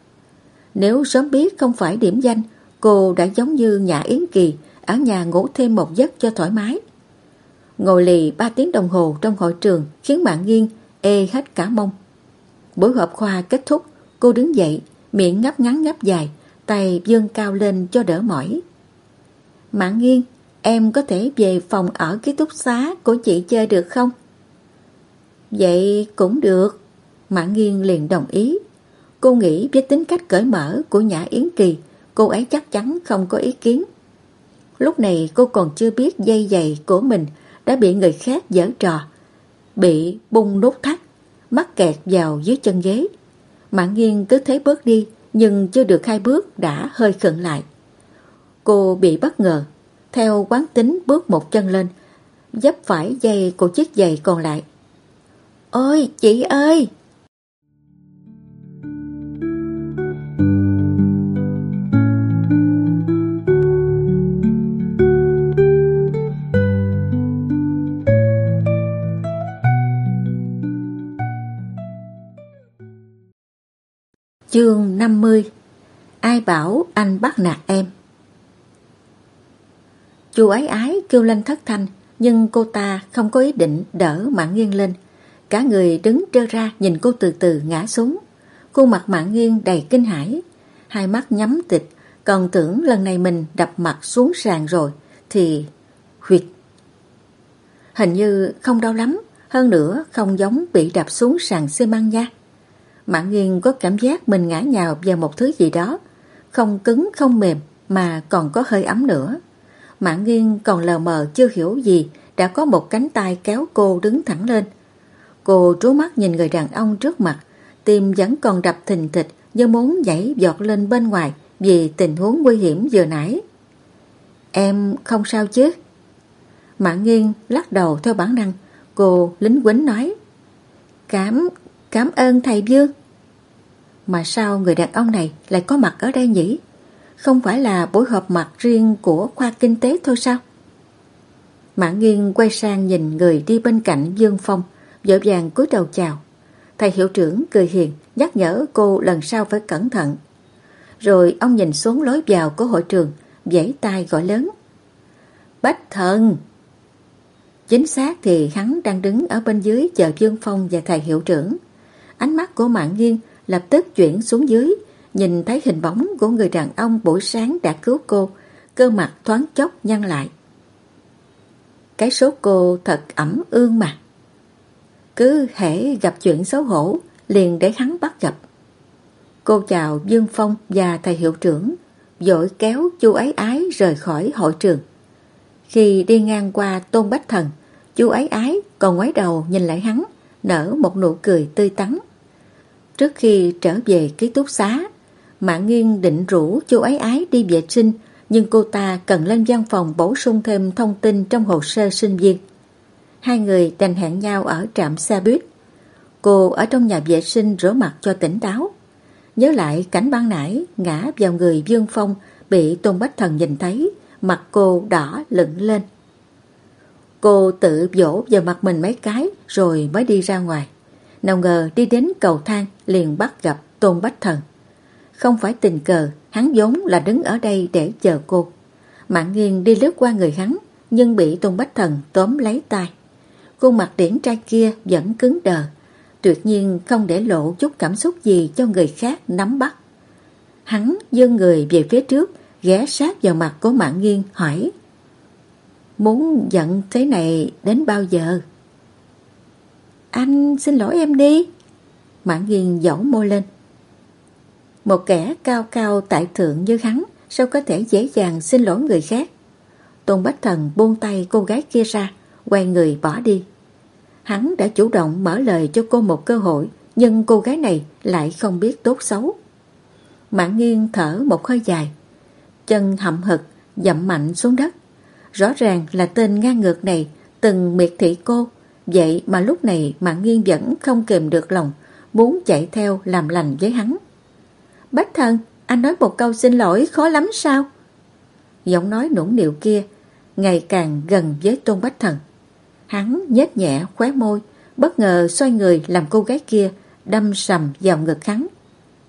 Nếu sớm biết không phải điểm danh, cô đã giống như nhà Yến Kỳ ở nhà ngủ thêm một giấc cho thoải mái. Ngồi lì 3 tiếng đồng hồ trong hội trường khiến mạng nghiêng ê hết cả mông. Buổi họp khoa kết thúc, cô đứng dậy, miệng ngắp ngắn ngắp dài, tay dương cao lên cho đỡ mỏi. Mạng nghiêng, em có thể về phòng ở ký túc xá của chị chơi được không? Vậy cũng được. Mạng nghiêng liền đồng ý. Cô nghĩ với tính cách cởi mở của Nhã Yến Kỳ, cô ấy chắc chắn không có ý kiến. Lúc này cô còn chưa biết dây giày của mình đã bị người khác giở trò, bị bung nút thắt, mắc kẹt vào dưới chân ghế. Mạng nghiêng cứ thế bước đi, nhưng chưa được hai bước đã hơi khựng lại. Cô bị bất ngờ, theo quán tính bước một chân lên, dấp phải dây của chiếc giày còn lại. Ôi, chị ơi! Chương 50 Ai bảo anh bắt nạt em? Chú ái ái kêu lên thất thanh, nhưng cô ta không có ý định đỡ mạng nghiêng lên. Cả người đứng trơ ra nhìn cô từ từ ngã xuống. Khuôn mặt mạng nghiêng đầy kinh hãi, hai mắt nhắm tịch, còn tưởng lần này mình đập mặt xuống sàn rồi, thì huyệt. Hình như không đau lắm, hơn nữa không giống bị đập xuống sàn xi măng nha. Mạng nghiêng có cảm giác mình ngã nhào vào một thứ gì đó, không cứng không mềm mà còn có hơi ấm nữa. Mạng nghiêng còn lờ mờ chưa hiểu gì đã có một cánh tay kéo cô đứng thẳng lên. Cô trố mắt nhìn người đàn ông trước mặt, tim vẫn còn đập thình thịch như muốn nhảy giọt lên bên ngoài vì tình huống nguy hiểm vừa nãy. Em không sao chứ? Mạng nghiêng lắc đầu theo bản năng, cô lính quýnh nói. Cảm, cảm ơn thầy Dương. Mà sao người đàn ông này lại có mặt ở đây nhỉ? Không phải là buổi họp mặt riêng của khoa kinh tế thôi sao? Mã Nghiên quay sang nhìn người đi bên cạnh Dương Phong, dội vàng cúi đầu chào. Thầy hiệu trưởng cười hiền, nhắc nhở cô lần sau phải cẩn thận. Rồi ông nhìn xuống lối vào của hội trường, giãy tay gọi lớn. Bách thần! Chính xác thì hắn đang đứng ở bên dưới chờ Dương Phong và thầy hiệu trưởng. Ánh mắt của Mạng nghiêng lập tức chuyển xuống dưới, nhìn thấy hình bóng của người đàn ông buổi sáng đã cứu cô, cơ mặt thoáng chốc nhăn lại. Cái số cô thật ẩm ương mà. Cứ hễ gặp chuyện xấu hổ, liền để hắn bắt gặp. Cô chào Dương Phong và thầy hiệu trưởng, dội kéo chu ấy ái rời khỏi hội trường. Khi đi ngang qua Tôn Bách Thần, chú ấy ái còn ngoái đầu nhìn lại hắn, nở một nụ cười tươi tắn. Trước khi trở về ký túc xá, Mạng Nghiên định rủ chú ái ái đi vệ sinh, nhưng cô ta cần lên văn phòng bổ sung thêm thông tin trong hồ sơ sinh viên. Hai người đành hẹn nhau ở trạm xe buýt. Cô ở trong nhà vệ sinh rửa mặt cho tỉnh táo. Nhớ lại cảnh ban nãy ngã vào người Dương Phong bị Tôn Bách Thần nhìn thấy, mặt cô đỏ lửng lên. Cô tự vỗ vào mặt mình mấy cái rồi mới đi ra ngoài. Nào ngờ đi đến cầu thang liền bắt gặp Tôn Bách Thần. Không phải tình cờ, hắn vốn là đứng ở đây để chờ cô. Mạng nghiêng đi lướt qua người hắn, nhưng bị Tôn Bách Thần tóm lấy tay. Khuôn mặt điển trai kia vẫn cứng đờ, tuyệt nhiên không để lộ chút cảm xúc gì cho người khác nắm bắt. Hắn dâng người về phía trước, ghé sát vào mặt của Mạng nghiêng hỏi Muốn giận thế này đến bao giờ? Anh xin lỗi em đi. Mạng nghiêng dẫu môi lên. Một kẻ cao cao tại thượng như hắn sao có thể dễ dàng xin lỗi người khác. Tôn Bách Thần buông tay cô gái kia ra, quay người bỏ đi. Hắn đã chủ động mở lời cho cô một cơ hội, nhưng cô gái này lại không biết tốt xấu. Mạng nghiêng thở một hơi dài, chân hậm hực, dậm mạnh xuống đất. Rõ ràng là tên ngang ngược này từng miệt thị cô, vậy mà lúc này Mạng nghiêng vẫn không kềm được lòng, muốn chạy theo làm lành với hắn. Bách thần, anh nói một câu xin lỗi khó lắm sao? Giọng nói nũng nịu kia ngày càng gần với Tôn Bách Thần. Hắn nhếch nhẹ khóe môi, bất ngờ xoay người làm cô gái kia đâm sầm vào ngực hắn.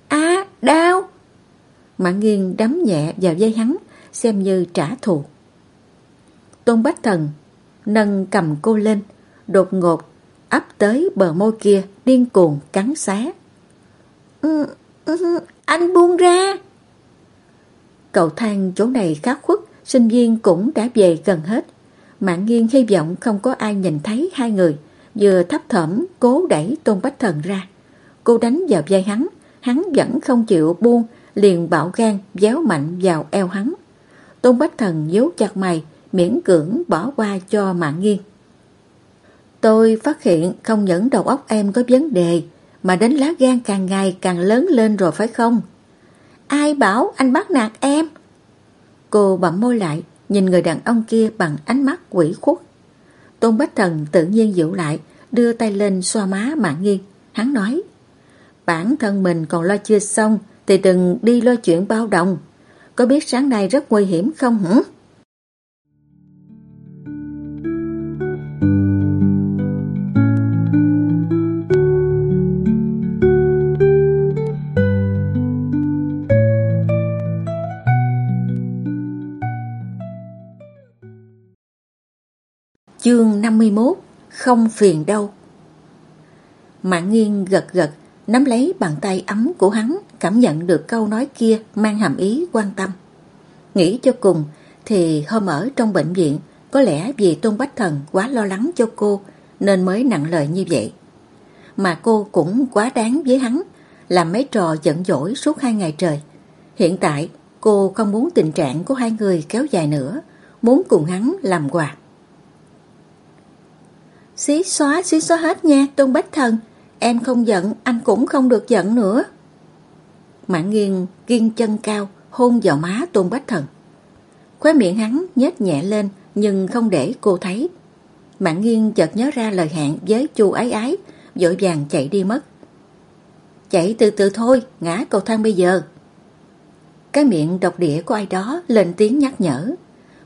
a đau! Mạng nghiêng đấm nhẹ vào dây hắn, xem như trả thù. Tôn Bách Thần nâng cầm cô lên, đột ngột áp tới bờ môi kia điên cuồng cắn xé. Ừ, ừ, ừ anh buông ra! Cầu thang chỗ này khá khuất, sinh viên cũng đã về gần hết. Mạng nghiêng hy vọng không có ai nhìn thấy hai người, vừa thấp thỏm cố đẩy Tôn Bách Thần ra. Cô đánh vào vai hắn, hắn vẫn không chịu buông, liền bạo gan déo mạnh vào eo hắn. Tôn Bách Thần nhíu chặt mày, miễn cưỡng bỏ qua cho mạng nghiêng. Tôi phát hiện không những đầu óc em có vấn đề, mà đến lá gan càng ngày càng lớn lên rồi phải không? Ai bảo anh bắt nạt em? Cô bậm môi lại, nhìn người đàn ông kia bằng ánh mắt quỷ khuất. Tôn Bách Thần tự nhiên dịu lại, đưa tay lên xoa má mạng nghiêng. Hắn nói, bản thân mình còn lo chưa xong, thì đừng đi lo chuyện bao đồng. Có biết sáng nay rất nguy hiểm không hả? Chương 51 Không phiền đâu. Mạng nghiêng gật gật, Nắm lấy bàn tay ấm của hắn, Cảm nhận được câu nói kia Mang hàm ý quan tâm. Nghĩ cho cùng, Thì hôm ở trong bệnh viện, Có lẽ vì Tôn Bách Thần quá lo lắng cho cô, Nên mới nặng lời như vậy. Mà cô cũng quá đáng với hắn, Làm mấy trò giận dỗi suốt hai ngày trời. Hiện tại, cô không muốn tình trạng của hai người kéo dài nữa, Muốn cùng hắn làm quà. Xí xóa, xí xóa hết nha, Tôn Bách Thần. Em không giận, anh cũng không được giận nữa. Mạng nghiêng, nghiêng chân cao, hôn vào má Tôn Bách Thần. Khóe miệng hắn nhếch nhẹ lên, nhưng không để cô thấy. Mạng nghiêng chợt nhớ ra lời hẹn với chu ái ái, vội vàng chạy đi mất. Chạy từ từ thôi, ngã cầu thang bây giờ. Cái miệng độc địa của ai đó lên tiếng nhắc nhở.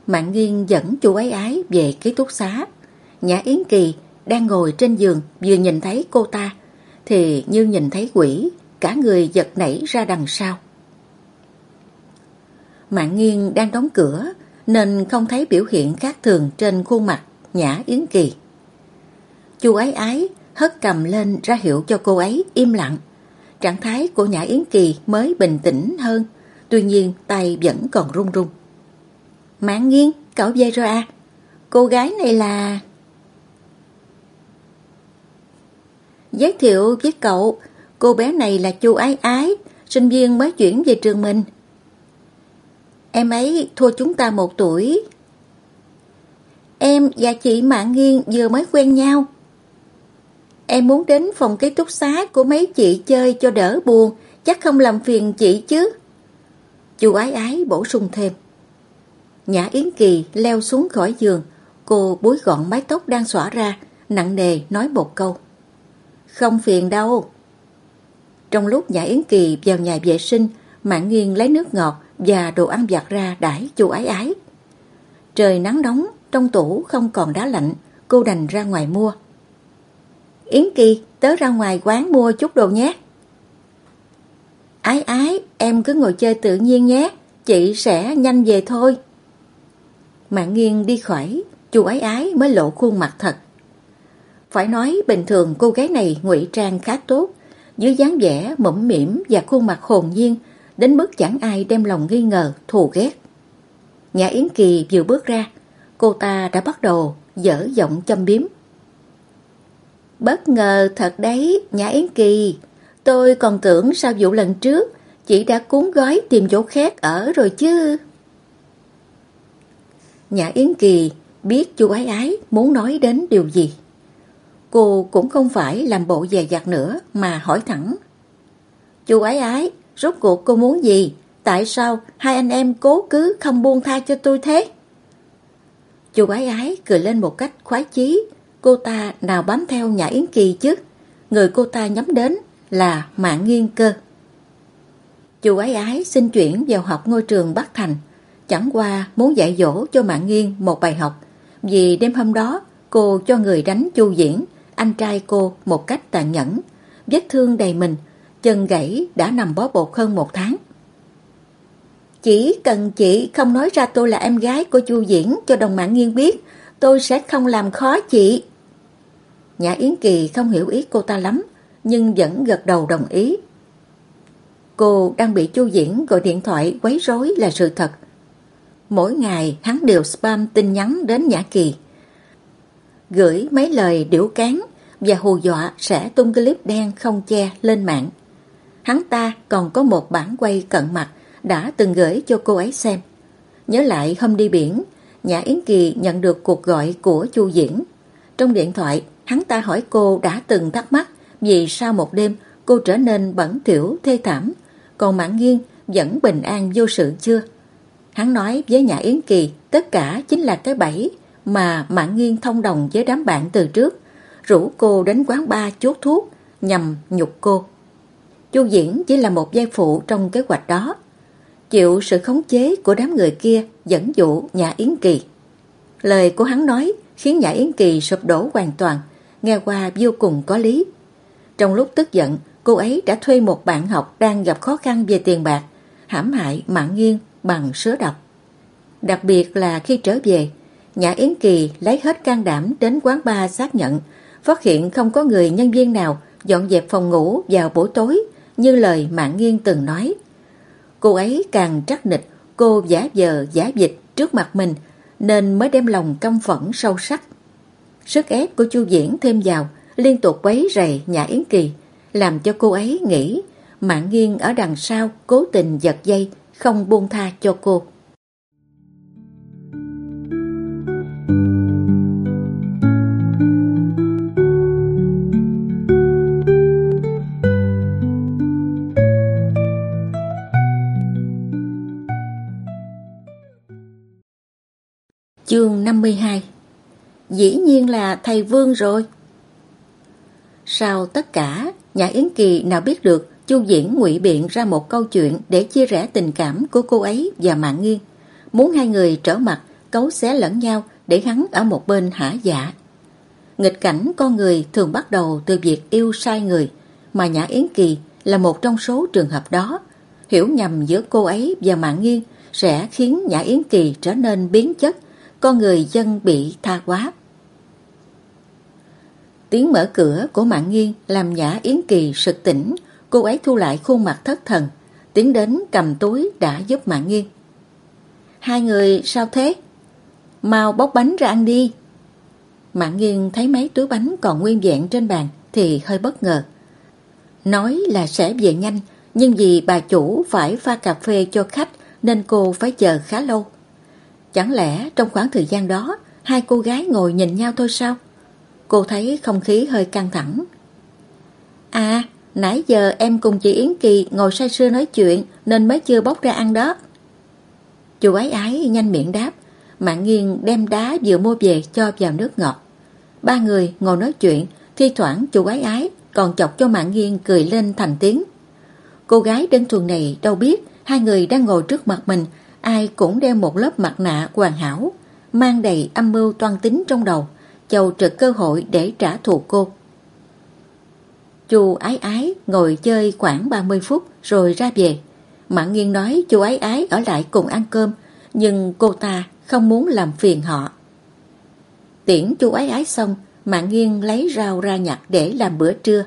Mạng nghiêng dẫn chu ái ái về ký túc xá. Nhã Yến Kỳ đang ngồi trên giường vừa nhìn thấy cô ta thì như nhìn thấy quỷ, cả người giật nảy ra đằng sau. Mạng nghiêng đang đóng cửa nên không thấy biểu hiện khác thường trên khuôn mặt Nhã Yến Kỳ. Chu ái ái hất cầm lên ra hiệu cho cô ấy im lặng. Trạng thái của Nhã Yến Kỳ mới bình tĩnh hơn, tuy nhiên tay vẫn còn run run. Mạng nghiêng, cậu về rồi à? Cô gái này là... Giới thiệu với cậu, cô bé này là chu Ái Ái, sinh viên mới chuyển về trường mình. Em ấy thua chúng ta một tuổi. Em và chị Mạng Nghiên vừa mới quen nhau. Em muốn đến phòng ký túc xá của mấy chị chơi cho đỡ buồn, chắc không làm phiền chị chứ. Chu ái ái bổ sung thêm. Nhã Yến Kỳ leo xuống khỏi giường, cô búi gọn mái tóc đang xõa ra, nặng nề nói một câu. Không phiền đâu. Trong lúc nhà Yến Kỳ vào nhà vệ sinh, Mạng Nghiên lấy nước ngọt và đồ ăn vặt ra đãi chu ái ái. Trời nắng nóng, trong tủ không còn đá lạnh, cô đành ra ngoài mua. Yến Kỳ, tớ ra ngoài quán mua chút đồ nhé. Ái ái, em cứ ngồi chơi tự nhiên nhé, chị sẽ nhanh về thôi. Mạng nghiêng đi khỏi, chu ái ái mới lộ khuôn mặt thật. Phải nói bình thường cô gái này ngụy trang khá tốt, dưới dáng vẻ mẫm mỉm và khuôn mặt hồn nhiên, đến mức chẳng ai đem lòng nghi ngờ, thù ghét. Nhã Yến Kỳ vừa bước ra, cô ta đã bắt đầu dở giọng châm biếm. Bất ngờ thật đấy, Nhã Yến Kỳ. Tôi còn tưởng sau vụ lần trước, chị đã cuốn gói tìm chỗ khác ở rồi chứ. Nhã Yến Kỳ biết chú ái ái muốn nói đến điều gì. Cô cũng không phải làm bộ dè dặt nữa mà hỏi thẳng. Chú ái ái, rốt cuộc cô muốn gì? Tại sao hai anh em cố cứ không buông tha cho tôi thế? Chú ái ái cười lên một cách khoái chí. Cô ta nào bám theo nhà Yến Kỳ chứ? Người cô ta nhắm đến là Mạng Nghiên Cơ. Chú ái ái xin chuyển vào học ngôi trường Bắc Thành. Chẳng qua muốn dạy dỗ cho Mạng Nghiên một bài học. Vì đêm hôm đó cô cho người đánh Chu Diễn, anh trai cô một cách tàn nhẫn. Vết thương đầy mình, chân gãy đã nằm bó bột hơn một tháng. Chỉ cần chị không nói ra tôi là em gái của Chu Diễn cho đồng mạng nghiên biết, tôi sẽ không làm khó chị. Nhã Yến Kỳ không hiểu ý cô ta lắm, nhưng vẫn gật đầu đồng ý. Cô đang bị Chu Diễn gọi điện thoại quấy rối là sự thật. Mỗi ngày hắn đều spam tin nhắn đến Nhã Kỳ. Gửi mấy lời điểu cán và hù dọa sẽ tung clip đen không che lên mạng. Hắn ta còn có một bản quay cận mặt đã từng gửi cho cô ấy xem. Nhớ lại hôm đi biển, Nhã Yến Kỳ nhận được cuộc gọi của Chu Diễn. Trong điện thoại, hắn ta hỏi cô đã từng thắc mắc vì sao một đêm cô trở nên bẩn thỉu thê thảm, còn Mãn Nghiên vẫn bình an vô sự chưa? Hắn nói với Nhã Yến Kỳ tất cả chính là cái bẫy mà Mãn Nghiên thông đồng với đám bạn từ trước, rủ cô đến quán bar chốt thuốc nhằm nhục cô. Chu Diễn chỉ là một giai phụ trong kế hoạch đó, chịu sự khống chế của đám người kia dẫn dụ nhà Yến Kỳ. Lời của hắn nói khiến nhà Yến Kỳ sụp đổ hoàn toàn, nghe qua vô cùng có lý. Trong lúc tức giận, cô ấy đã thuê một bạn học đang gặp khó khăn về tiền bạc, hãm hại mạng Nghiên bằng sứa độc. Đặc biệt là khi trở về, Nhã Yến Kỳ lấy hết can đảm đến quán bar xác nhận, phát hiện không có người nhân viên nào dọn dẹp phòng ngủ vào buổi tối như lời mạng Nghiên từng nói. Cô ấy càng trắc nịch, cô giả vờ giả dịch trước mặt mình nên mới đem lòng căm phẫn sâu sắc. Sức ép của Chu Diễn thêm vào liên tục quấy rầy Nhã Yến Kỳ làm cho cô ấy nghĩ mạng Nghiên ở đằng sau cố tình giật dây không buông tha cho cô. 52 Dĩ nhiên là thầy Vương rồi. Sau tất cả, nhà Yến Kỳ nào biết được Chu Diễn ngụy biện ra một câu chuyện để chia rẽ tình cảm của cô ấy và Mạng Nghiên. Muốn hai người trở mặt, cấu xé lẫn nhau để hắn ở một bên hả dạ. Nghịch cảnh con người thường bắt đầu từ việc yêu sai người, mà Nhã Yến Kỳ là một trong số trường hợp đó. Hiểu nhầm giữa cô ấy và Mạng Nghiên sẽ khiến Nhã Yến Kỳ trở nên biến chất, con người dân bị tha quá. Tiếng mở cửa của Mạng nghiêng làm Nhã Yến Kỳ sực tỉnh, cô ấy thu lại khuôn mặt thất thần, tiến đến cầm túi đã giúp Mạng nghiêng. Hai người sao thế? Mau bóc bánh ra ăn đi. Mạng nghiêng thấy mấy túi bánh còn nguyên vẹn trên bàn thì hơi bất ngờ. Nói là sẽ về nhanh, nhưng vì bà chủ phải pha cà phê cho khách nên cô phải chờ khá lâu. Chẳng lẽ trong khoảng thời gian đó hai cô gái ngồi nhìn nhau thôi sao? Cô thấy không khí hơi căng thẳng, À, nãy giờ em cùng chị Yến Kỳ ngồi say sưa nói chuyện nên mới chưa bóc ra ăn đó. Chú ái ái nhanh miệng đáp, Mạng nghiêng đem đá vừa mua về cho vào nước ngọt. Ba người ngồi nói chuyện, thi thoảng chú ái ái còn chọc cho Mạng nghiêng cười lên thành tiếng. Cô gái đơn thuần này đâu biết hai người đang ngồi trước mặt mình, ai cũng đeo một lớp mặt nạ hoàn hảo, mang đầy âm mưu toan tính trong đầu, chầu trực cơ hội để trả thù cô. Chu ái ái ngồi chơi khoảng 30 phút rồi ra về. Mạng nghiêng nói chu ái ái ở lại cùng ăn cơm, nhưng cô ta không muốn làm phiền họ. Tiễn chu ái ái xong, Mạng nghiêng lấy rau ra nhặt để làm bữa trưa.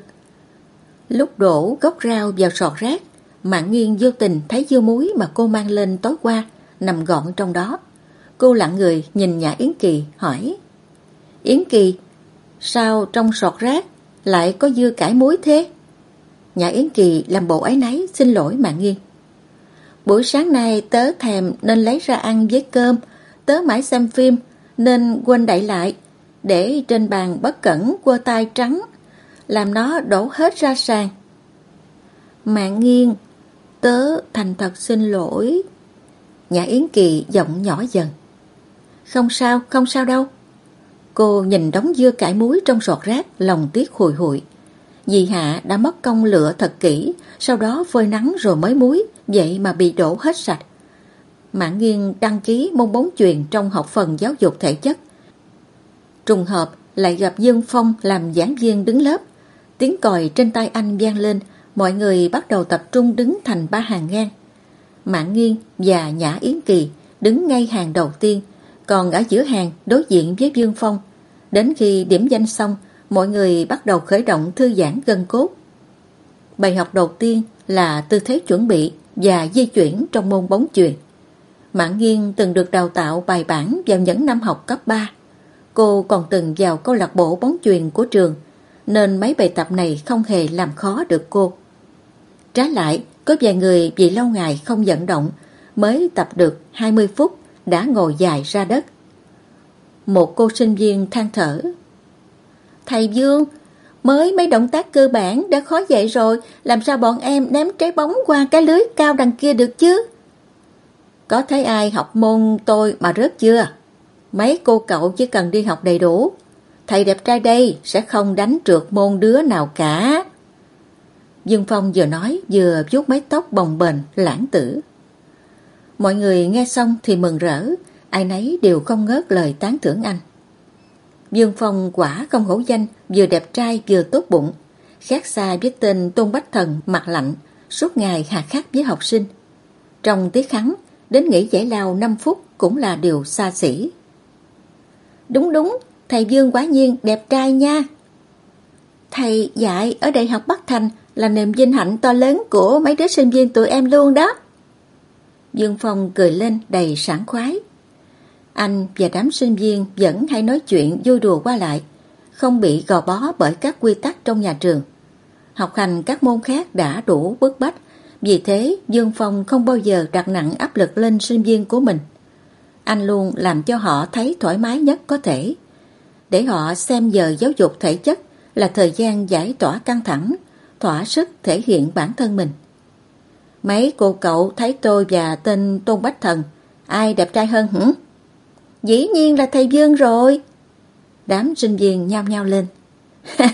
Lúc đổ gốc rau vào sọt rác, Mạng nghiêng vô tình thấy dưa muối mà cô mang lên tối qua, nằm gọn trong đó. Cô lặng người nhìn nhà Yến Kỳ hỏi Yến Kỳ, sao trong sọt rác lại có dưa cải muối thế? Nhà Yến Kỳ làm bộ ấy nấy xin lỗi Mạng nghiêng. Buổi sáng nay tớ thèm nên lấy ra ăn với cơm, tớ mãi xem phim nên quên đậy lại, để trên bàn bất cẩn quơ tay trắng, làm nó đổ hết ra sàn. Mạng nghiêng, tớ thành thật xin lỗi. Nhà Yến Kỳ giọng nhỏ dần. Không sao, không sao đâu. Cô nhìn đống dưa cải muối trong sọt rác, lòng tiếc hồi hụi. Dì Hạ đã mất công lựa thật kỹ, sau đó phơi nắng rồi mới muối, vậy mà bị đổ hết sạch. Mạng Nghiên đăng ký môn bóng truyền trong học phần giáo dục thể chất. Trùng hợp lại gặp Dương Phong làm giảng viên đứng lớp. Tiếng còi trên tay anh vang lên, mọi người bắt đầu tập trung đứng thành ba hàng ngang. Mạng Nghiên và Nhã Yến Kỳ đứng ngay hàng đầu tiên, còn ở giữa hàng đối diện với Dương Phong. Đến khi điểm danh xong, mọi người bắt đầu khởi động thư giãn gân cốt. Bài học đầu tiên là tư thế chuẩn bị và di chuyển trong môn bóng chuyền. Mạng Nghiên từng được đào tạo bài bản vào những năm học cấp 3. Cô còn từng vào câu lạc bộ bóng chuyền của trường, nên mấy bài tập này không hề làm khó được cô. Trái lại, có vài người vì lâu ngày không vận động mới tập được 20 phút đã ngồi dài ra đất. Một cô sinh viên than thở. Thầy Dương, mới mấy động tác cơ bản đã khó dạy rồi, làm sao bọn em ném trái bóng qua cái lưới cao đằng kia được chứ? Có thấy ai học môn tôi mà rớt chưa? Mấy cô cậu chỉ cần đi học đầy đủ. Thầy đẹp trai đây sẽ không đánh trượt môn đứa nào cả. Dương Phong vừa nói vừa vuốt mái tóc bồng bềnh lãng tử. Mọi người nghe xong thì mừng rỡ, ai nấy đều không ngớt lời tán thưởng anh. Dương Phong quả không hổ danh, vừa đẹp trai vừa tốt bụng. Khác xa với tên Tôn Bách Thần mặt lạnh, suốt ngày hà khắc với học sinh. Trong tiết khắn, đến nghỉ giải lao 5 phút cũng là điều xa xỉ. Đúng đúng, thầy Dương quả nhiên đẹp trai nha. Thầy dạy ở Đại học Bắc Thành là niềm vinh hạnh to lớn của mấy đứa sinh viên tụi em luôn đó. Dương Phong cười lên đầy sảng khoái. Anh và đám sinh viên vẫn hay nói chuyện vui đùa qua lại, không bị gò bó bởi các quy tắc trong nhà trường. Học hành các môn khác đã đủ bức bách, vì thế Dương Phong không bao giờ đặt nặng áp lực lên sinh viên của mình. Anh luôn làm cho họ thấy thoải mái nhất có thể, để họ xem giờ giáo dục thể chất là thời gian giải tỏa căng thẳng, thỏa sức thể hiện bản thân mình. Mấy cô cậu thấy tôi và tên Tôn Bách Thần, ai đẹp trai hơn hử? Dĩ nhiên là thầy Dương rồi. Đám sinh viên nhao nhao lên.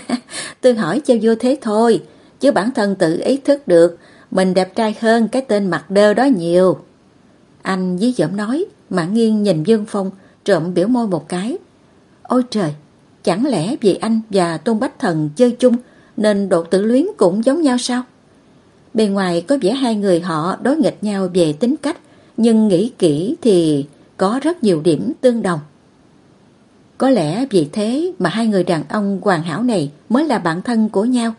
tôi hỏi cho vô thế thôi, chứ bản thân tự ý thức được mình đẹp trai hơn cái tên mặt đơ đó nhiều. Anh dí dỏm nói, Mạng nghiêng nhìn Dương Phong, trộm biểu môi một cái. Ôi trời, chẳng lẽ vì anh và Tôn Bách Thần chơi chung nên độ tử luyến cũng giống nhau sao? Bề ngoài có vẻ hai người họ đối nghịch nhau về tính cách, nhưng nghĩ kỹ thì có rất nhiều điểm tương đồng. Có lẽ vì thế mà hai người đàn ông hoàn hảo này mới là bạn thân của nhau.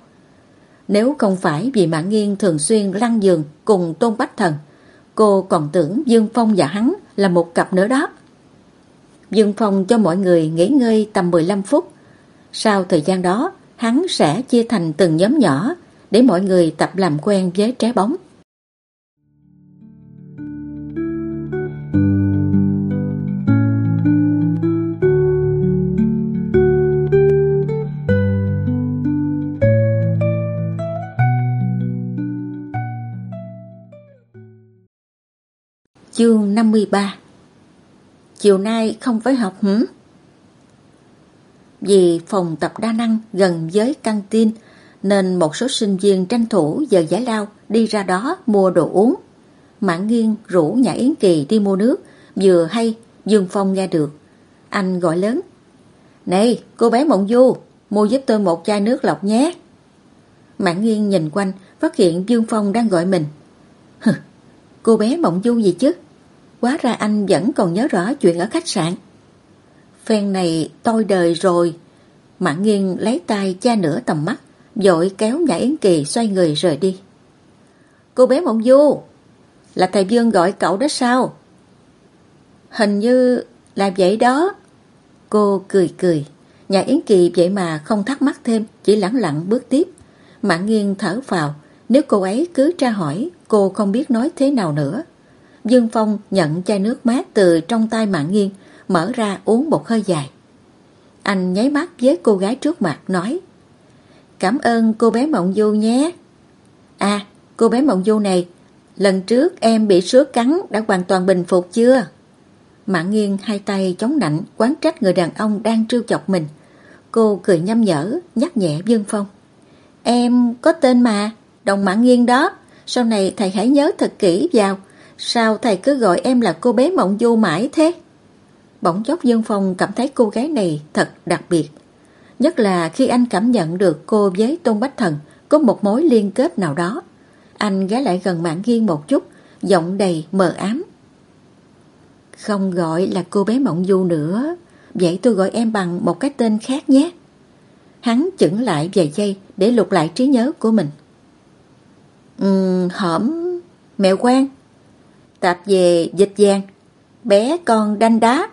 Nếu không phải vì Mạng Nghiên thường xuyên lăn giường cùng Tôn Bách Thần, cô còn tưởng Dương Phong và hắn là một cặp nữa đó. Dương Phong cho mọi người nghỉ ngơi tầm 15 phút. Sau thời gian đó, hắn sẽ chia thành từng nhóm nhỏ để mọi người tập làm quen với trái bóng. Chương 53 Chiều nay không phải học hứng? Vì phòng tập đa năng gần với căng tin nên một số sinh viên tranh thủ giờ giải lao đi ra đó mua đồ uống. Mãn Nghiên rủ nhà Yến Kỳ đi mua nước, vừa hay Dương Phong nghe được. Anh gọi lớn. Này, cô bé Mộng Du, mua giúp tôi một chai nước lọc nhé. Mãn Nghiên nhìn quanh, phát hiện Dương Phong đang gọi mình. Hừ, cô bé Mộng Du gì chứ? Quá ra anh vẫn còn nhớ rõ chuyện ở khách sạn. Phen này tôi đời rồi. Mãn nghiêng lấy tay cha nửa tầm mắt, dội kéo Nhã Yến Kỳ xoay người rời đi. Cô bé Mộng Du, là thầy Dương gọi cậu đó sao? Hình như là vậy đó. Cô cười cười. Nhà Yến Kỳ vậy mà không thắc mắc thêm, chỉ lẳng lặng bước tiếp. Mạng nghiêng thở vào, nếu cô ấy cứ tra hỏi, cô không biết nói thế nào nữa. Dương Phong nhận chai nước mát từ trong tay Mạng nghiêng, mở ra uống một hơi dài. Anh nháy mắt với cô gái trước mặt nói Cảm ơn cô bé Mộng Du nhé. À, cô bé Mộng Du này, lần trước em bị sứa cắn đã hoàn toàn bình phục chưa? Mạng nghiêng hai tay chống nạnh quán trách người đàn ông đang trêu chọc mình. Cô cười nhăm nhở, nhắc nhẹ Dương Phong. Em có tên mà, đồng mạng nghiêng đó. Sau này thầy hãy nhớ thật kỹ vào. Sao thầy cứ gọi em là cô bé mộng du mãi thế? Bỗng chốc Dương Phong cảm thấy cô gái này thật đặc biệt. Nhất là khi anh cảm nhận được cô với Tôn Bách Thần có một mối liên kết nào đó. Anh ghé lại gần mạng nghiêng một chút, giọng đầy mờ ám. Không gọi là cô bé Mộng Du nữa, vậy tôi gọi em bằng một cái tên khác nhé. Hắn chững lại vài giây để lục lại trí nhớ của mình. Ừm, hổm, mẹo quan. Tạp về dịch vàng, bé con đanh đá.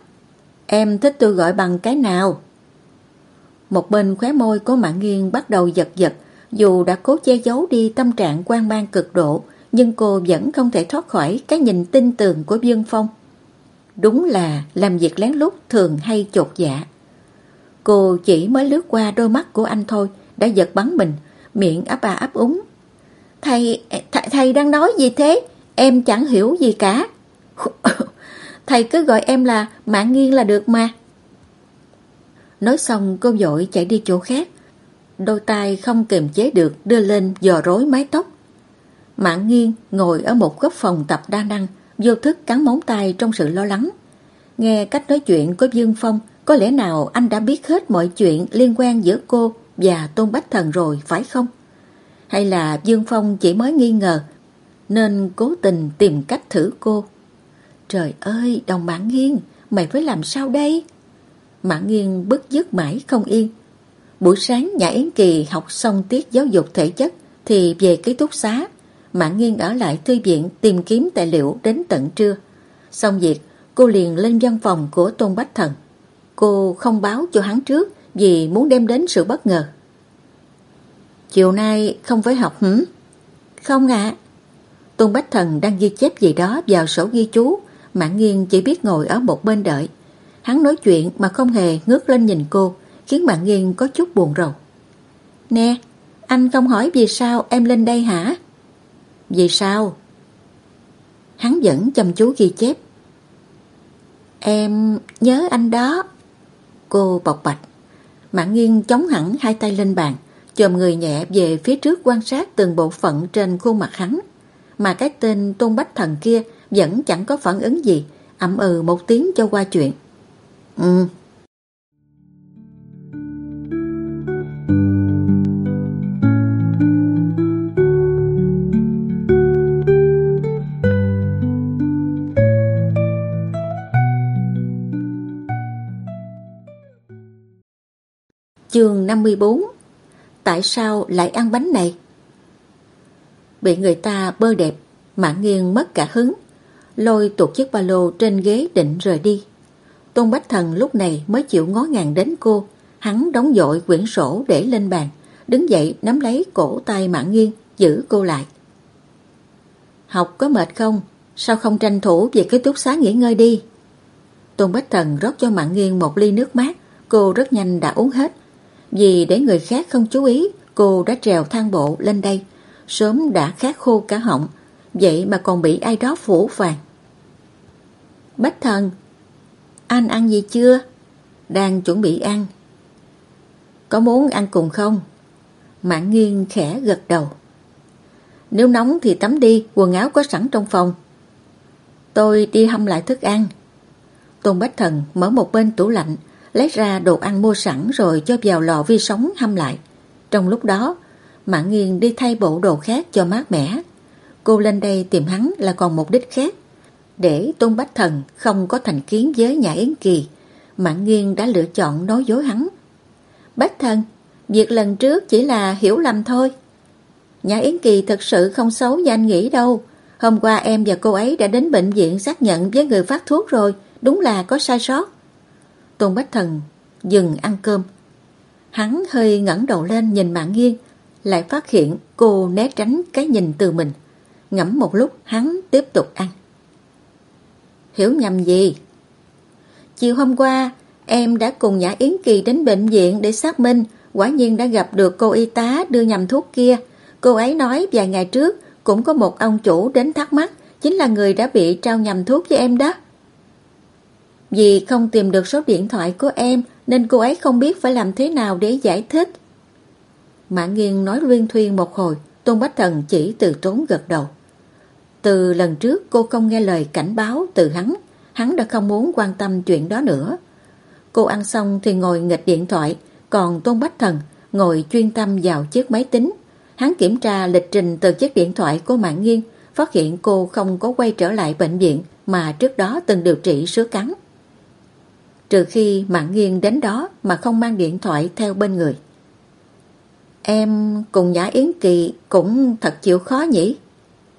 Em thích tôi gọi bằng cái nào? Một bên khóe môi của mạng nghiêng bắt đầu giật giật, dù đã cố che giấu đi tâm trạng quan mang cực độ, nhưng cô vẫn không thể thoát khỏi cái nhìn tin tường của Dương Phong. Đúng là làm việc lén lút thường hay chột dạ. Cô chỉ mới lướt qua đôi mắt của anh thôi, đã giật bắn mình, miệng áp à áp úng. Thầy, th thầy đang nói gì thế? Em chẳng hiểu gì cả thầy cứ gọi em là Mạng Nghiên là được mà. Nói xong cô dội chạy đi chỗ khác. Đôi tay không kiềm chế được đưa lên dò rối mái tóc. Mạng Nghiên ngồi ở một góc phòng tập đa năng, vô thức cắn móng tay trong sự lo lắng. Nghe cách nói chuyện của Dương Phong, có lẽ nào anh đã biết hết mọi chuyện liên quan giữa cô và Tôn Bách Thần rồi, phải không? Hay là Dương Phong chỉ mới nghi ngờ, nên cố tình tìm cách thử cô? Trời ơi, đồng Mãn Nghiên, mày phải làm sao đây? Mãn Nghiên bức dứt mãi không yên. Buổi sáng nhà Yến Kỳ học xong tiết giáo dục thể chất thì về ký túc xá. Mãn Nghiên ở lại thư viện tìm kiếm tài liệu đến tận trưa. Xong việc, cô liền lên văn phòng của Tôn Bách Thần. Cô không báo cho hắn trước vì muốn đem đến sự bất ngờ. Chiều nay không phải học hử? Không ạ. Tôn Bách Thần đang ghi chép gì đó vào sổ ghi chú, Mãn Nghiên chỉ biết ngồi ở một bên đợi. Hắn nói chuyện mà không hề ngước lên nhìn cô, khiến Mãn Nghiên có chút buồn rầu. Nè, anh không hỏi vì sao em lên đây hả? Vì sao? Hắn vẫn chăm chú ghi chép. Em nhớ anh đó. Cô bộc bạch. Mãn Nghiên chống hẳn hai tay lên bàn, chồm người nhẹ về phía trước quan sát từng bộ phận trên khuôn mặt hắn. Mà cái tên Tôn Bách Thần kia vẫn chẳng có phản ứng gì, ậm ừ một tiếng cho qua chuyện. Ừ, Chương 54 Tại sao lại ăn bánh này? Bị người ta bơ đẹp, Mạng nghiêng mất cả hứng, lôi tuột chiếc ba lô trên ghế định rời đi. Tôn Bách Thần lúc này mới chịu ngó ngàng đến cô, hắn đóng dội quyển sổ để lên bàn, đứng dậy nắm lấy cổ tay Mạng nghiêng, giữ cô lại. Học có mệt không? Sao không tranh thủ về cái túc xá nghỉ ngơi đi? Tôn Bách Thần rót cho Mạn nghiêng một ly nước mát, cô rất nhanh đã uống hết, vì để người khác không chú ý, cô đã trèo thang bộ lên đây, sớm đã khát khô cả họng, vậy mà còn bị ai đó phủ phàng. Bách thần, anh ăn gì chưa? Đang chuẩn bị ăn. Có muốn ăn cùng không? Mạng nghiêng khẽ gật đầu. Nếu nóng thì tắm đi, quần áo có sẵn trong phòng. Tôi đi hâm lại thức ăn. Tôn Bách Thần mở một bên tủ lạnh, lấy ra đồ ăn mua sẵn rồi cho vào lò vi sóng hâm lại. Trong lúc đó, Mạng Nghiên đi thay bộ đồ khác cho mát mẻ. Cô lên đây tìm hắn là còn mục đích khác. Để Tôn Bách Thần không có thành kiến với nhà Yến Kỳ, Mạng Nghiên đã lựa chọn nói dối hắn. Bách Thần, việc lần trước chỉ là hiểu lầm thôi. Nhà Yến Kỳ thật sự không xấu như anh nghĩ đâu. Hôm qua em và cô ấy đã đến bệnh viện xác nhận với người phát thuốc rồi, đúng là có sai sót. Tôn Bách Thần dừng ăn cơm. Hắn hơi ngẩng đầu lên nhìn Mạng Nghiên, lại phát hiện cô né tránh cái nhìn từ mình. Ngẫm một lúc hắn tiếp tục ăn. Hiểu nhầm gì? Chiều hôm qua, em đã cùng Nhã Yến Kỳ đến bệnh viện để xác minh, quả nhiên đã gặp được cô y tá đưa nhầm thuốc kia. Cô ấy nói vài ngày trước cũng có một ông chủ đến thắc mắc, chính là người đã bị trao nhầm thuốc với em đó. Vì không tìm được số điện thoại của em nên cô ấy không biết phải làm thế nào để giải thích. Mã Nghiên nói luyên thuyên một hồi, Tôn Bách Thần chỉ từ trốn gật đầu. Từ lần trước cô không nghe lời cảnh báo từ hắn, hắn đã không muốn quan tâm chuyện đó nữa. Cô ăn xong thì ngồi nghịch điện thoại, còn Tôn Bách Thần ngồi chuyên tâm vào chiếc máy tính. Hắn kiểm tra lịch trình từ chiếc điện thoại của Mạng Nghiên, phát hiện cô không có quay trở lại bệnh viện mà trước đó từng điều trị sứa cắn. Trừ khi Mạng Nghiên đến đó mà không mang điện thoại theo bên người. Em cùng Nhã Yến Kỳ cũng thật chịu khó nhỉ?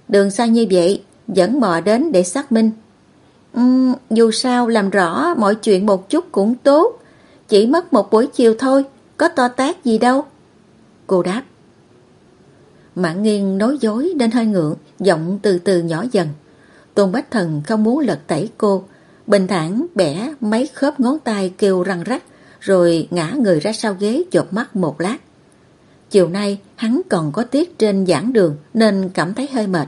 Đường xa như vậy, vẫn mò đến để xác minh. Uhm, dù sao làm rõ mọi chuyện một chút cũng tốt, chỉ mất một buổi chiều thôi, có to tác gì đâu. Cô đáp. Mạng nghiêng nói dối nên hơi ngượng, giọng từ từ nhỏ dần. Tôn Bách Thần không muốn lật tẩy cô, bình thản bẻ mấy khớp ngón tay kêu răng rắc, rồi ngã người ra sau ghế chộp mắt một lát. Chiều nay hắn còn có tiết trên giảng đường nên cảm thấy hơi mệt.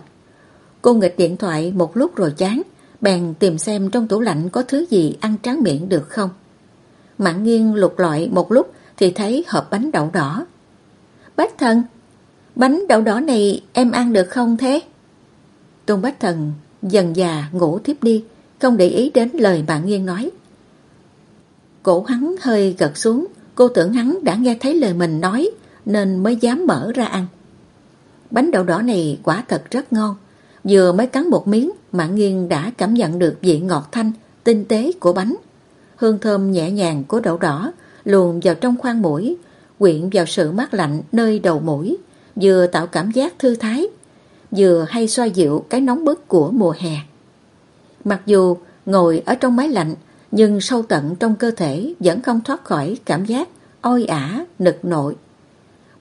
Cô nghịch điện thoại một lúc rồi chán, bèn tìm xem trong tủ lạnh có thứ gì ăn tráng miệng được không. Mạng nghiêng lục lọi một lúc thì thấy hộp bánh đậu đỏ. Bách thần, bánh đậu đỏ này em ăn được không thế? Tôn Bách thần dần già ngủ thiếp đi, không để ý đến lời bạn nghiêng nói. Cổ hắn hơi gật xuống, cô tưởng hắn đã nghe thấy lời mình nói nên mới dám mở ra ăn. Bánh đậu đỏ này quả thật rất ngon, vừa mới cắn một miếng Mạng Nghiên đã cảm nhận được vị ngọt thanh, tinh tế của bánh. Hương thơm nhẹ nhàng của đậu đỏ luồn vào trong khoang mũi, quyện vào sự mát lạnh nơi đầu mũi, vừa tạo cảm giác thư thái, vừa hay xoa dịu cái nóng bức của mùa hè. Mặc dù ngồi ở trong máy lạnh, nhưng sâu tận trong cơ thể vẫn không thoát khỏi cảm giác oi ả, nực nội.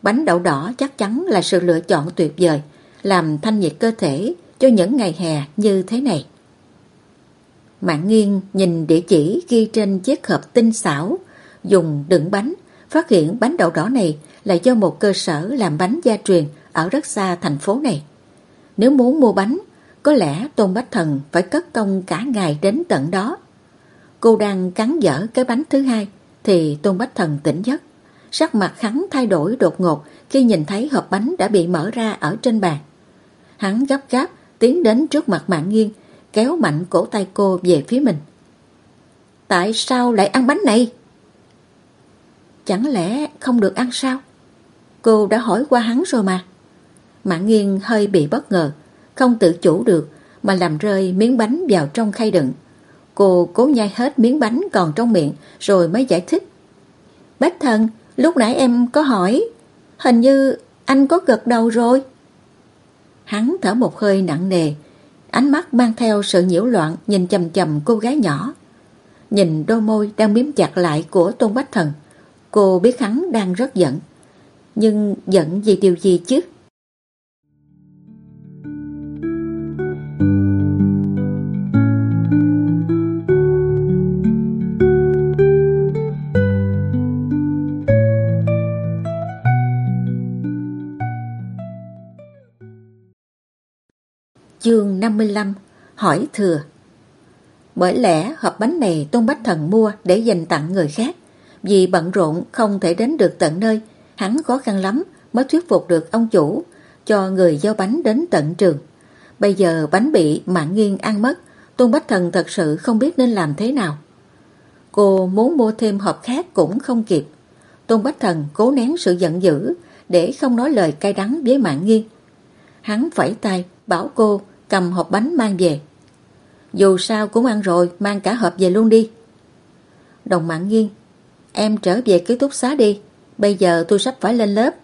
Bánh đậu đỏ chắc chắn là sự lựa chọn tuyệt vời, làm thanh nhiệt cơ thể cho những ngày hè như thế này. Mạng nghiêng nhìn địa chỉ ghi trên chiếc hộp tinh xảo, dùng đựng bánh, phát hiện bánh đậu đỏ này là do một cơ sở làm bánh gia truyền ở rất xa thành phố này. Nếu muốn mua bánh, có lẽ Tôn Bách Thần phải cất công cả ngày đến tận đó. Cô đang cắn dở cái bánh thứ hai, thì Tôn Bách Thần tỉnh giấc. Sắc mặt hắn thay đổi đột ngột khi nhìn thấy hộp bánh đã bị mở ra ở trên bàn. Hắn gấp gáp tiến đến trước mặt mạng nghiêng, kéo mạnh cổ tay cô về phía mình. Tại sao lại ăn bánh này? Chẳng lẽ không được ăn sao? Cô đã hỏi qua hắn rồi mà. Mạng nghiêng hơi bị bất ngờ, không tự chủ được mà làm rơi miếng bánh vào trong khay đựng. Cô cố nhai hết miếng bánh còn trong miệng rồi mới giải thích. Bách thần, lúc nãy em có hỏi, hình như anh có gật đầu rồi. Hắn thở một hơi nặng nề, ánh mắt mang theo sự nhiễu loạn nhìn chầm chầm cô gái nhỏ. Nhìn đôi môi đang miếm chặt lại của Tôn Bách Thần, cô biết hắn đang rất giận. Nhưng giận vì điều gì chứ? Chương 55 Hỏi thừa Bởi lẽ hộp bánh này Tôn Bách Thần mua để dành tặng người khác. Vì bận rộn không thể đến được tận nơi, hắn khó khăn lắm mới thuyết phục được ông chủ cho người giao bánh đến tận trường. Bây giờ bánh bị mạng nghiêng ăn mất, Tôn Bách Thần thật sự không biết nên làm thế nào. Cô muốn mua thêm hộp khác cũng không kịp. Tôn Bách Thần cố nén sự giận dữ để không nói lời cay đắng với mạng nghiêng. Hắn phẩy tay bảo cô cầm hộp bánh mang về. Dù sao cũng ăn rồi, mang cả hộp về luôn đi. Đồng mạng nghiêng, em trở về ký túc xá đi, bây giờ tôi sắp phải lên lớp.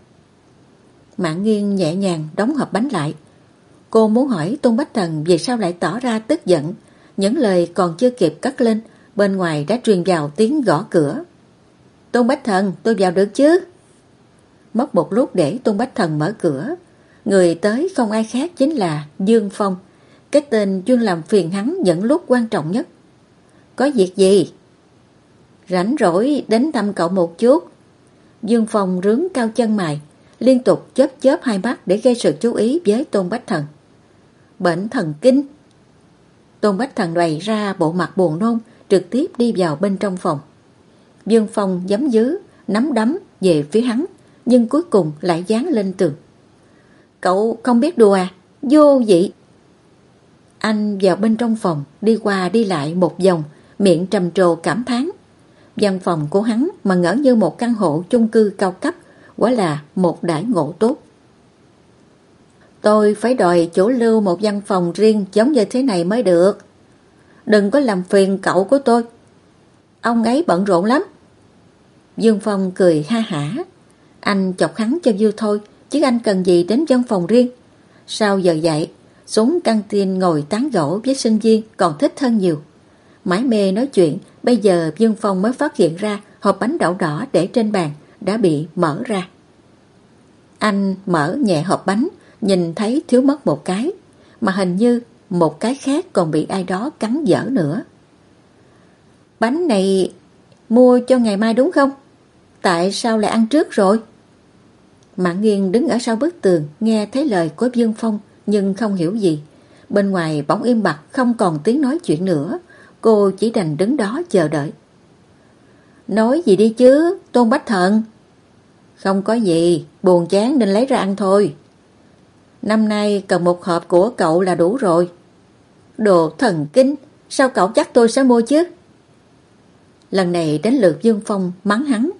Mạng nghiêng nhẹ nhàng đóng hộp bánh lại. Cô muốn hỏi Tôn Bách Thần vì sao lại tỏ ra tức giận. Những lời còn chưa kịp cất lên, bên ngoài đã truyền vào tiếng gõ cửa. Tôn Bách Thần, tôi vào được chứ? Mất một lúc để Tôn Bách Thần mở cửa. Người tới không ai khác chính là Dương Phong. Cái tên chuyên làm phiền hắn dẫn lúc quan trọng nhất. Có việc gì? Rảnh rỗi đến thăm cậu một chút. Dương Phong rướng cao chân mày, liên tục chớp chớp hai mắt để gây sự chú ý với Tôn Bách Thần. Bệnh thần kinh. Tôn Bách Thần đoầy ra bộ mặt buồn nôn, trực tiếp đi vào bên trong phòng. Dương Phong giấm dứ, nắm đấm về phía hắn, nhưng cuối cùng lại dán lên tường. Cậu không biết đùa à? Vô dị! Anh vào bên trong phòng, đi qua đi lại một vòng, miệng trầm trồ cảm thán. Văn phòng của hắn mà ngỡ như một căn hộ chung cư cao cấp, quả là một đại ngộ tốt. Tôi phải đòi chỗ lưu một văn phòng riêng giống như thế này mới được. Đừng có làm phiền cậu của tôi. Ông ấy bận rộn lắm. Dương Phong cười ha hả. Anh chọc hắn cho vui thôi, chứ anh cần gì đến văn phòng riêng. Sau giờ dạy, xuống căng tin ngồi tán gẫu với sinh viên còn thích hơn nhiều. Mãi mê nói chuyện, bây giờ Dương Phong mới phát hiện ra hộp bánh đậu đỏ để trên bàn đã bị mở ra. Anh mở nhẹ hộp bánh, nhìn thấy thiếu mất một cái, mà hình như một cái khác còn bị ai đó cắn dở nữa. Bánh này mua cho ngày mai đúng không? Tại sao lại ăn trước rồi? Mạng nghiêng đứng ở sau bức tường nghe thấy lời của Dương Phong nhưng không hiểu gì. Bên ngoài bỗng im bặt không còn tiếng nói chuyện nữa. Cô chỉ đành đứng đó chờ đợi. Nói gì đi chứ, Tôn Bách Thận. Không có gì, buồn chán nên lấy ra ăn thôi. Năm nay cần một hộp của cậu là đủ rồi. Đồ thần kinh, sao cậu chắc tôi sẽ mua chứ? Lần này đến lượt Dương Phong mắng hắn.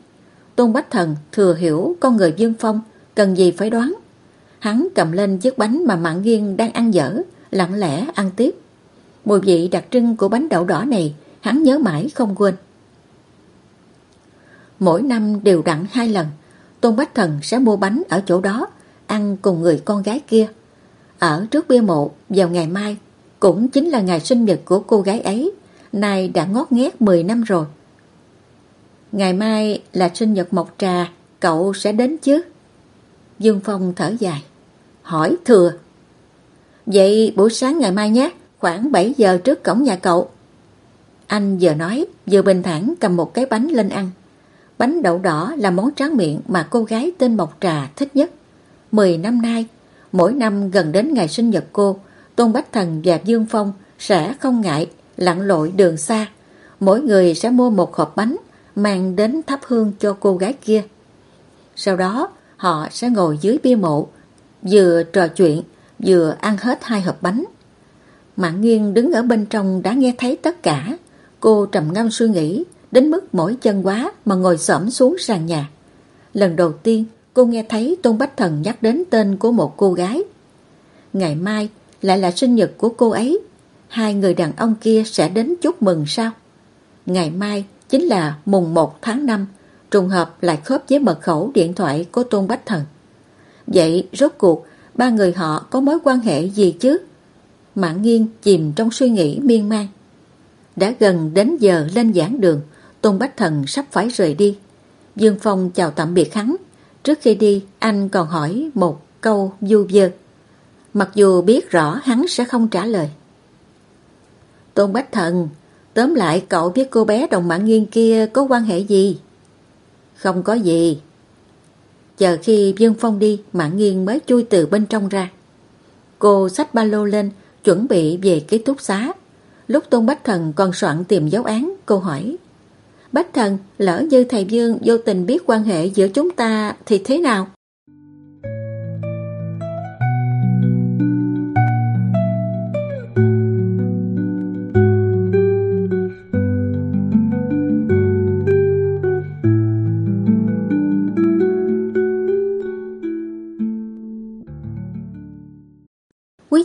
Tôn Bách Thần thừa hiểu con người Dương Phong cần gì phải đoán. Hắn cầm lên chiếc bánh mà Mạng Nghiên đang ăn dở, lặng lẽ ăn tiếp. Mùi vị đặc trưng của bánh đậu đỏ này hắn nhớ mãi không quên. Mỗi năm đều đặn hai lần, Tôn Bách Thần sẽ mua bánh ở chỗ đó, ăn cùng người con gái kia. Ở trước bia mộ vào ngày mai, cũng chính là ngày sinh nhật của cô gái ấy, nay đã ngót nghét 10 năm rồi. Ngày mai là sinh nhật Mộc Trà, cậu sẽ đến chứ? Dương Phong thở dài. Hỏi thừa. Vậy buổi sáng ngày mai nhé, khoảng 7 giờ trước cổng nhà cậu. Anh vừa nói, vừa bình thản cầm một cái bánh lên ăn. Bánh đậu đỏ là món tráng miệng mà cô gái tên Mộc Trà thích nhất. Mười năm nay, mỗi năm gần đến ngày sinh nhật cô, Tôn Bách Thần và Dương Phong sẽ không ngại lặn lội đường xa. Mỗi người sẽ mua một hộp bánh mang đến thắp hương cho cô gái kia. Sau đó, họ sẽ ngồi dưới bia mộ, vừa trò chuyện, vừa ăn hết hai hộp bánh. Mạng nghiêng đứng ở bên trong đã nghe thấy tất cả. Cô trầm ngâm suy nghĩ, đến mức mỏi chân quá mà ngồi xổm xuống sàn nhà. Lần đầu tiên, cô nghe thấy Tôn Bách Thần nhắc đến tên của một cô gái. Ngày mai lại là sinh nhật của cô ấy. Hai người đàn ông kia sẽ đến chúc mừng sao? Ngày mai chính là mùng 1 tháng 5, trùng hợp lại khớp với mật khẩu điện thoại của Tôn Bách Thần. Vậy rốt cuộc, ba người họ có mối quan hệ gì chứ? Mạng nghiêng chìm trong suy nghĩ miên man. Đã gần đến giờ lên giảng đường, Tôn Bách Thần sắp phải rời đi. Dương Phong chào tạm biệt hắn. Trước khi đi, anh còn hỏi một câu du dơ. Mặc dù biết rõ hắn sẽ không trả lời. Tôn Bách Thần, tóm lại cậu biết cô bé đồng mạng nghiên kia có quan hệ gì? Không có gì. Chờ khi Dương Phong đi, mạng nghiên mới chui từ bên trong ra. Cô xách ba lô lên, chuẩn bị về ký túc xá. Lúc Tôn Bách Thần còn soạn tìm dấu án, cô hỏi. Bách Thần, lỡ như thầy Dương vô tình biết quan hệ giữa chúng ta thì thế nào?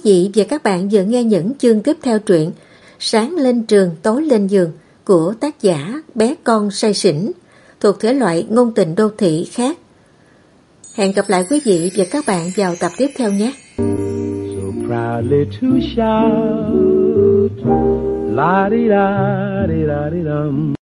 Vị và các bạn vừa nghe những chương tiếp theo truyện Sáng lên trường, tối lên giường của tác giả Bé Con Say Sỉnh thuộc thể loại ngôn tình đô thị khác. Hẹn gặp lại quý vị và các bạn vào tập tiếp theo nhé. So proudly to shout, la di da di da di dum.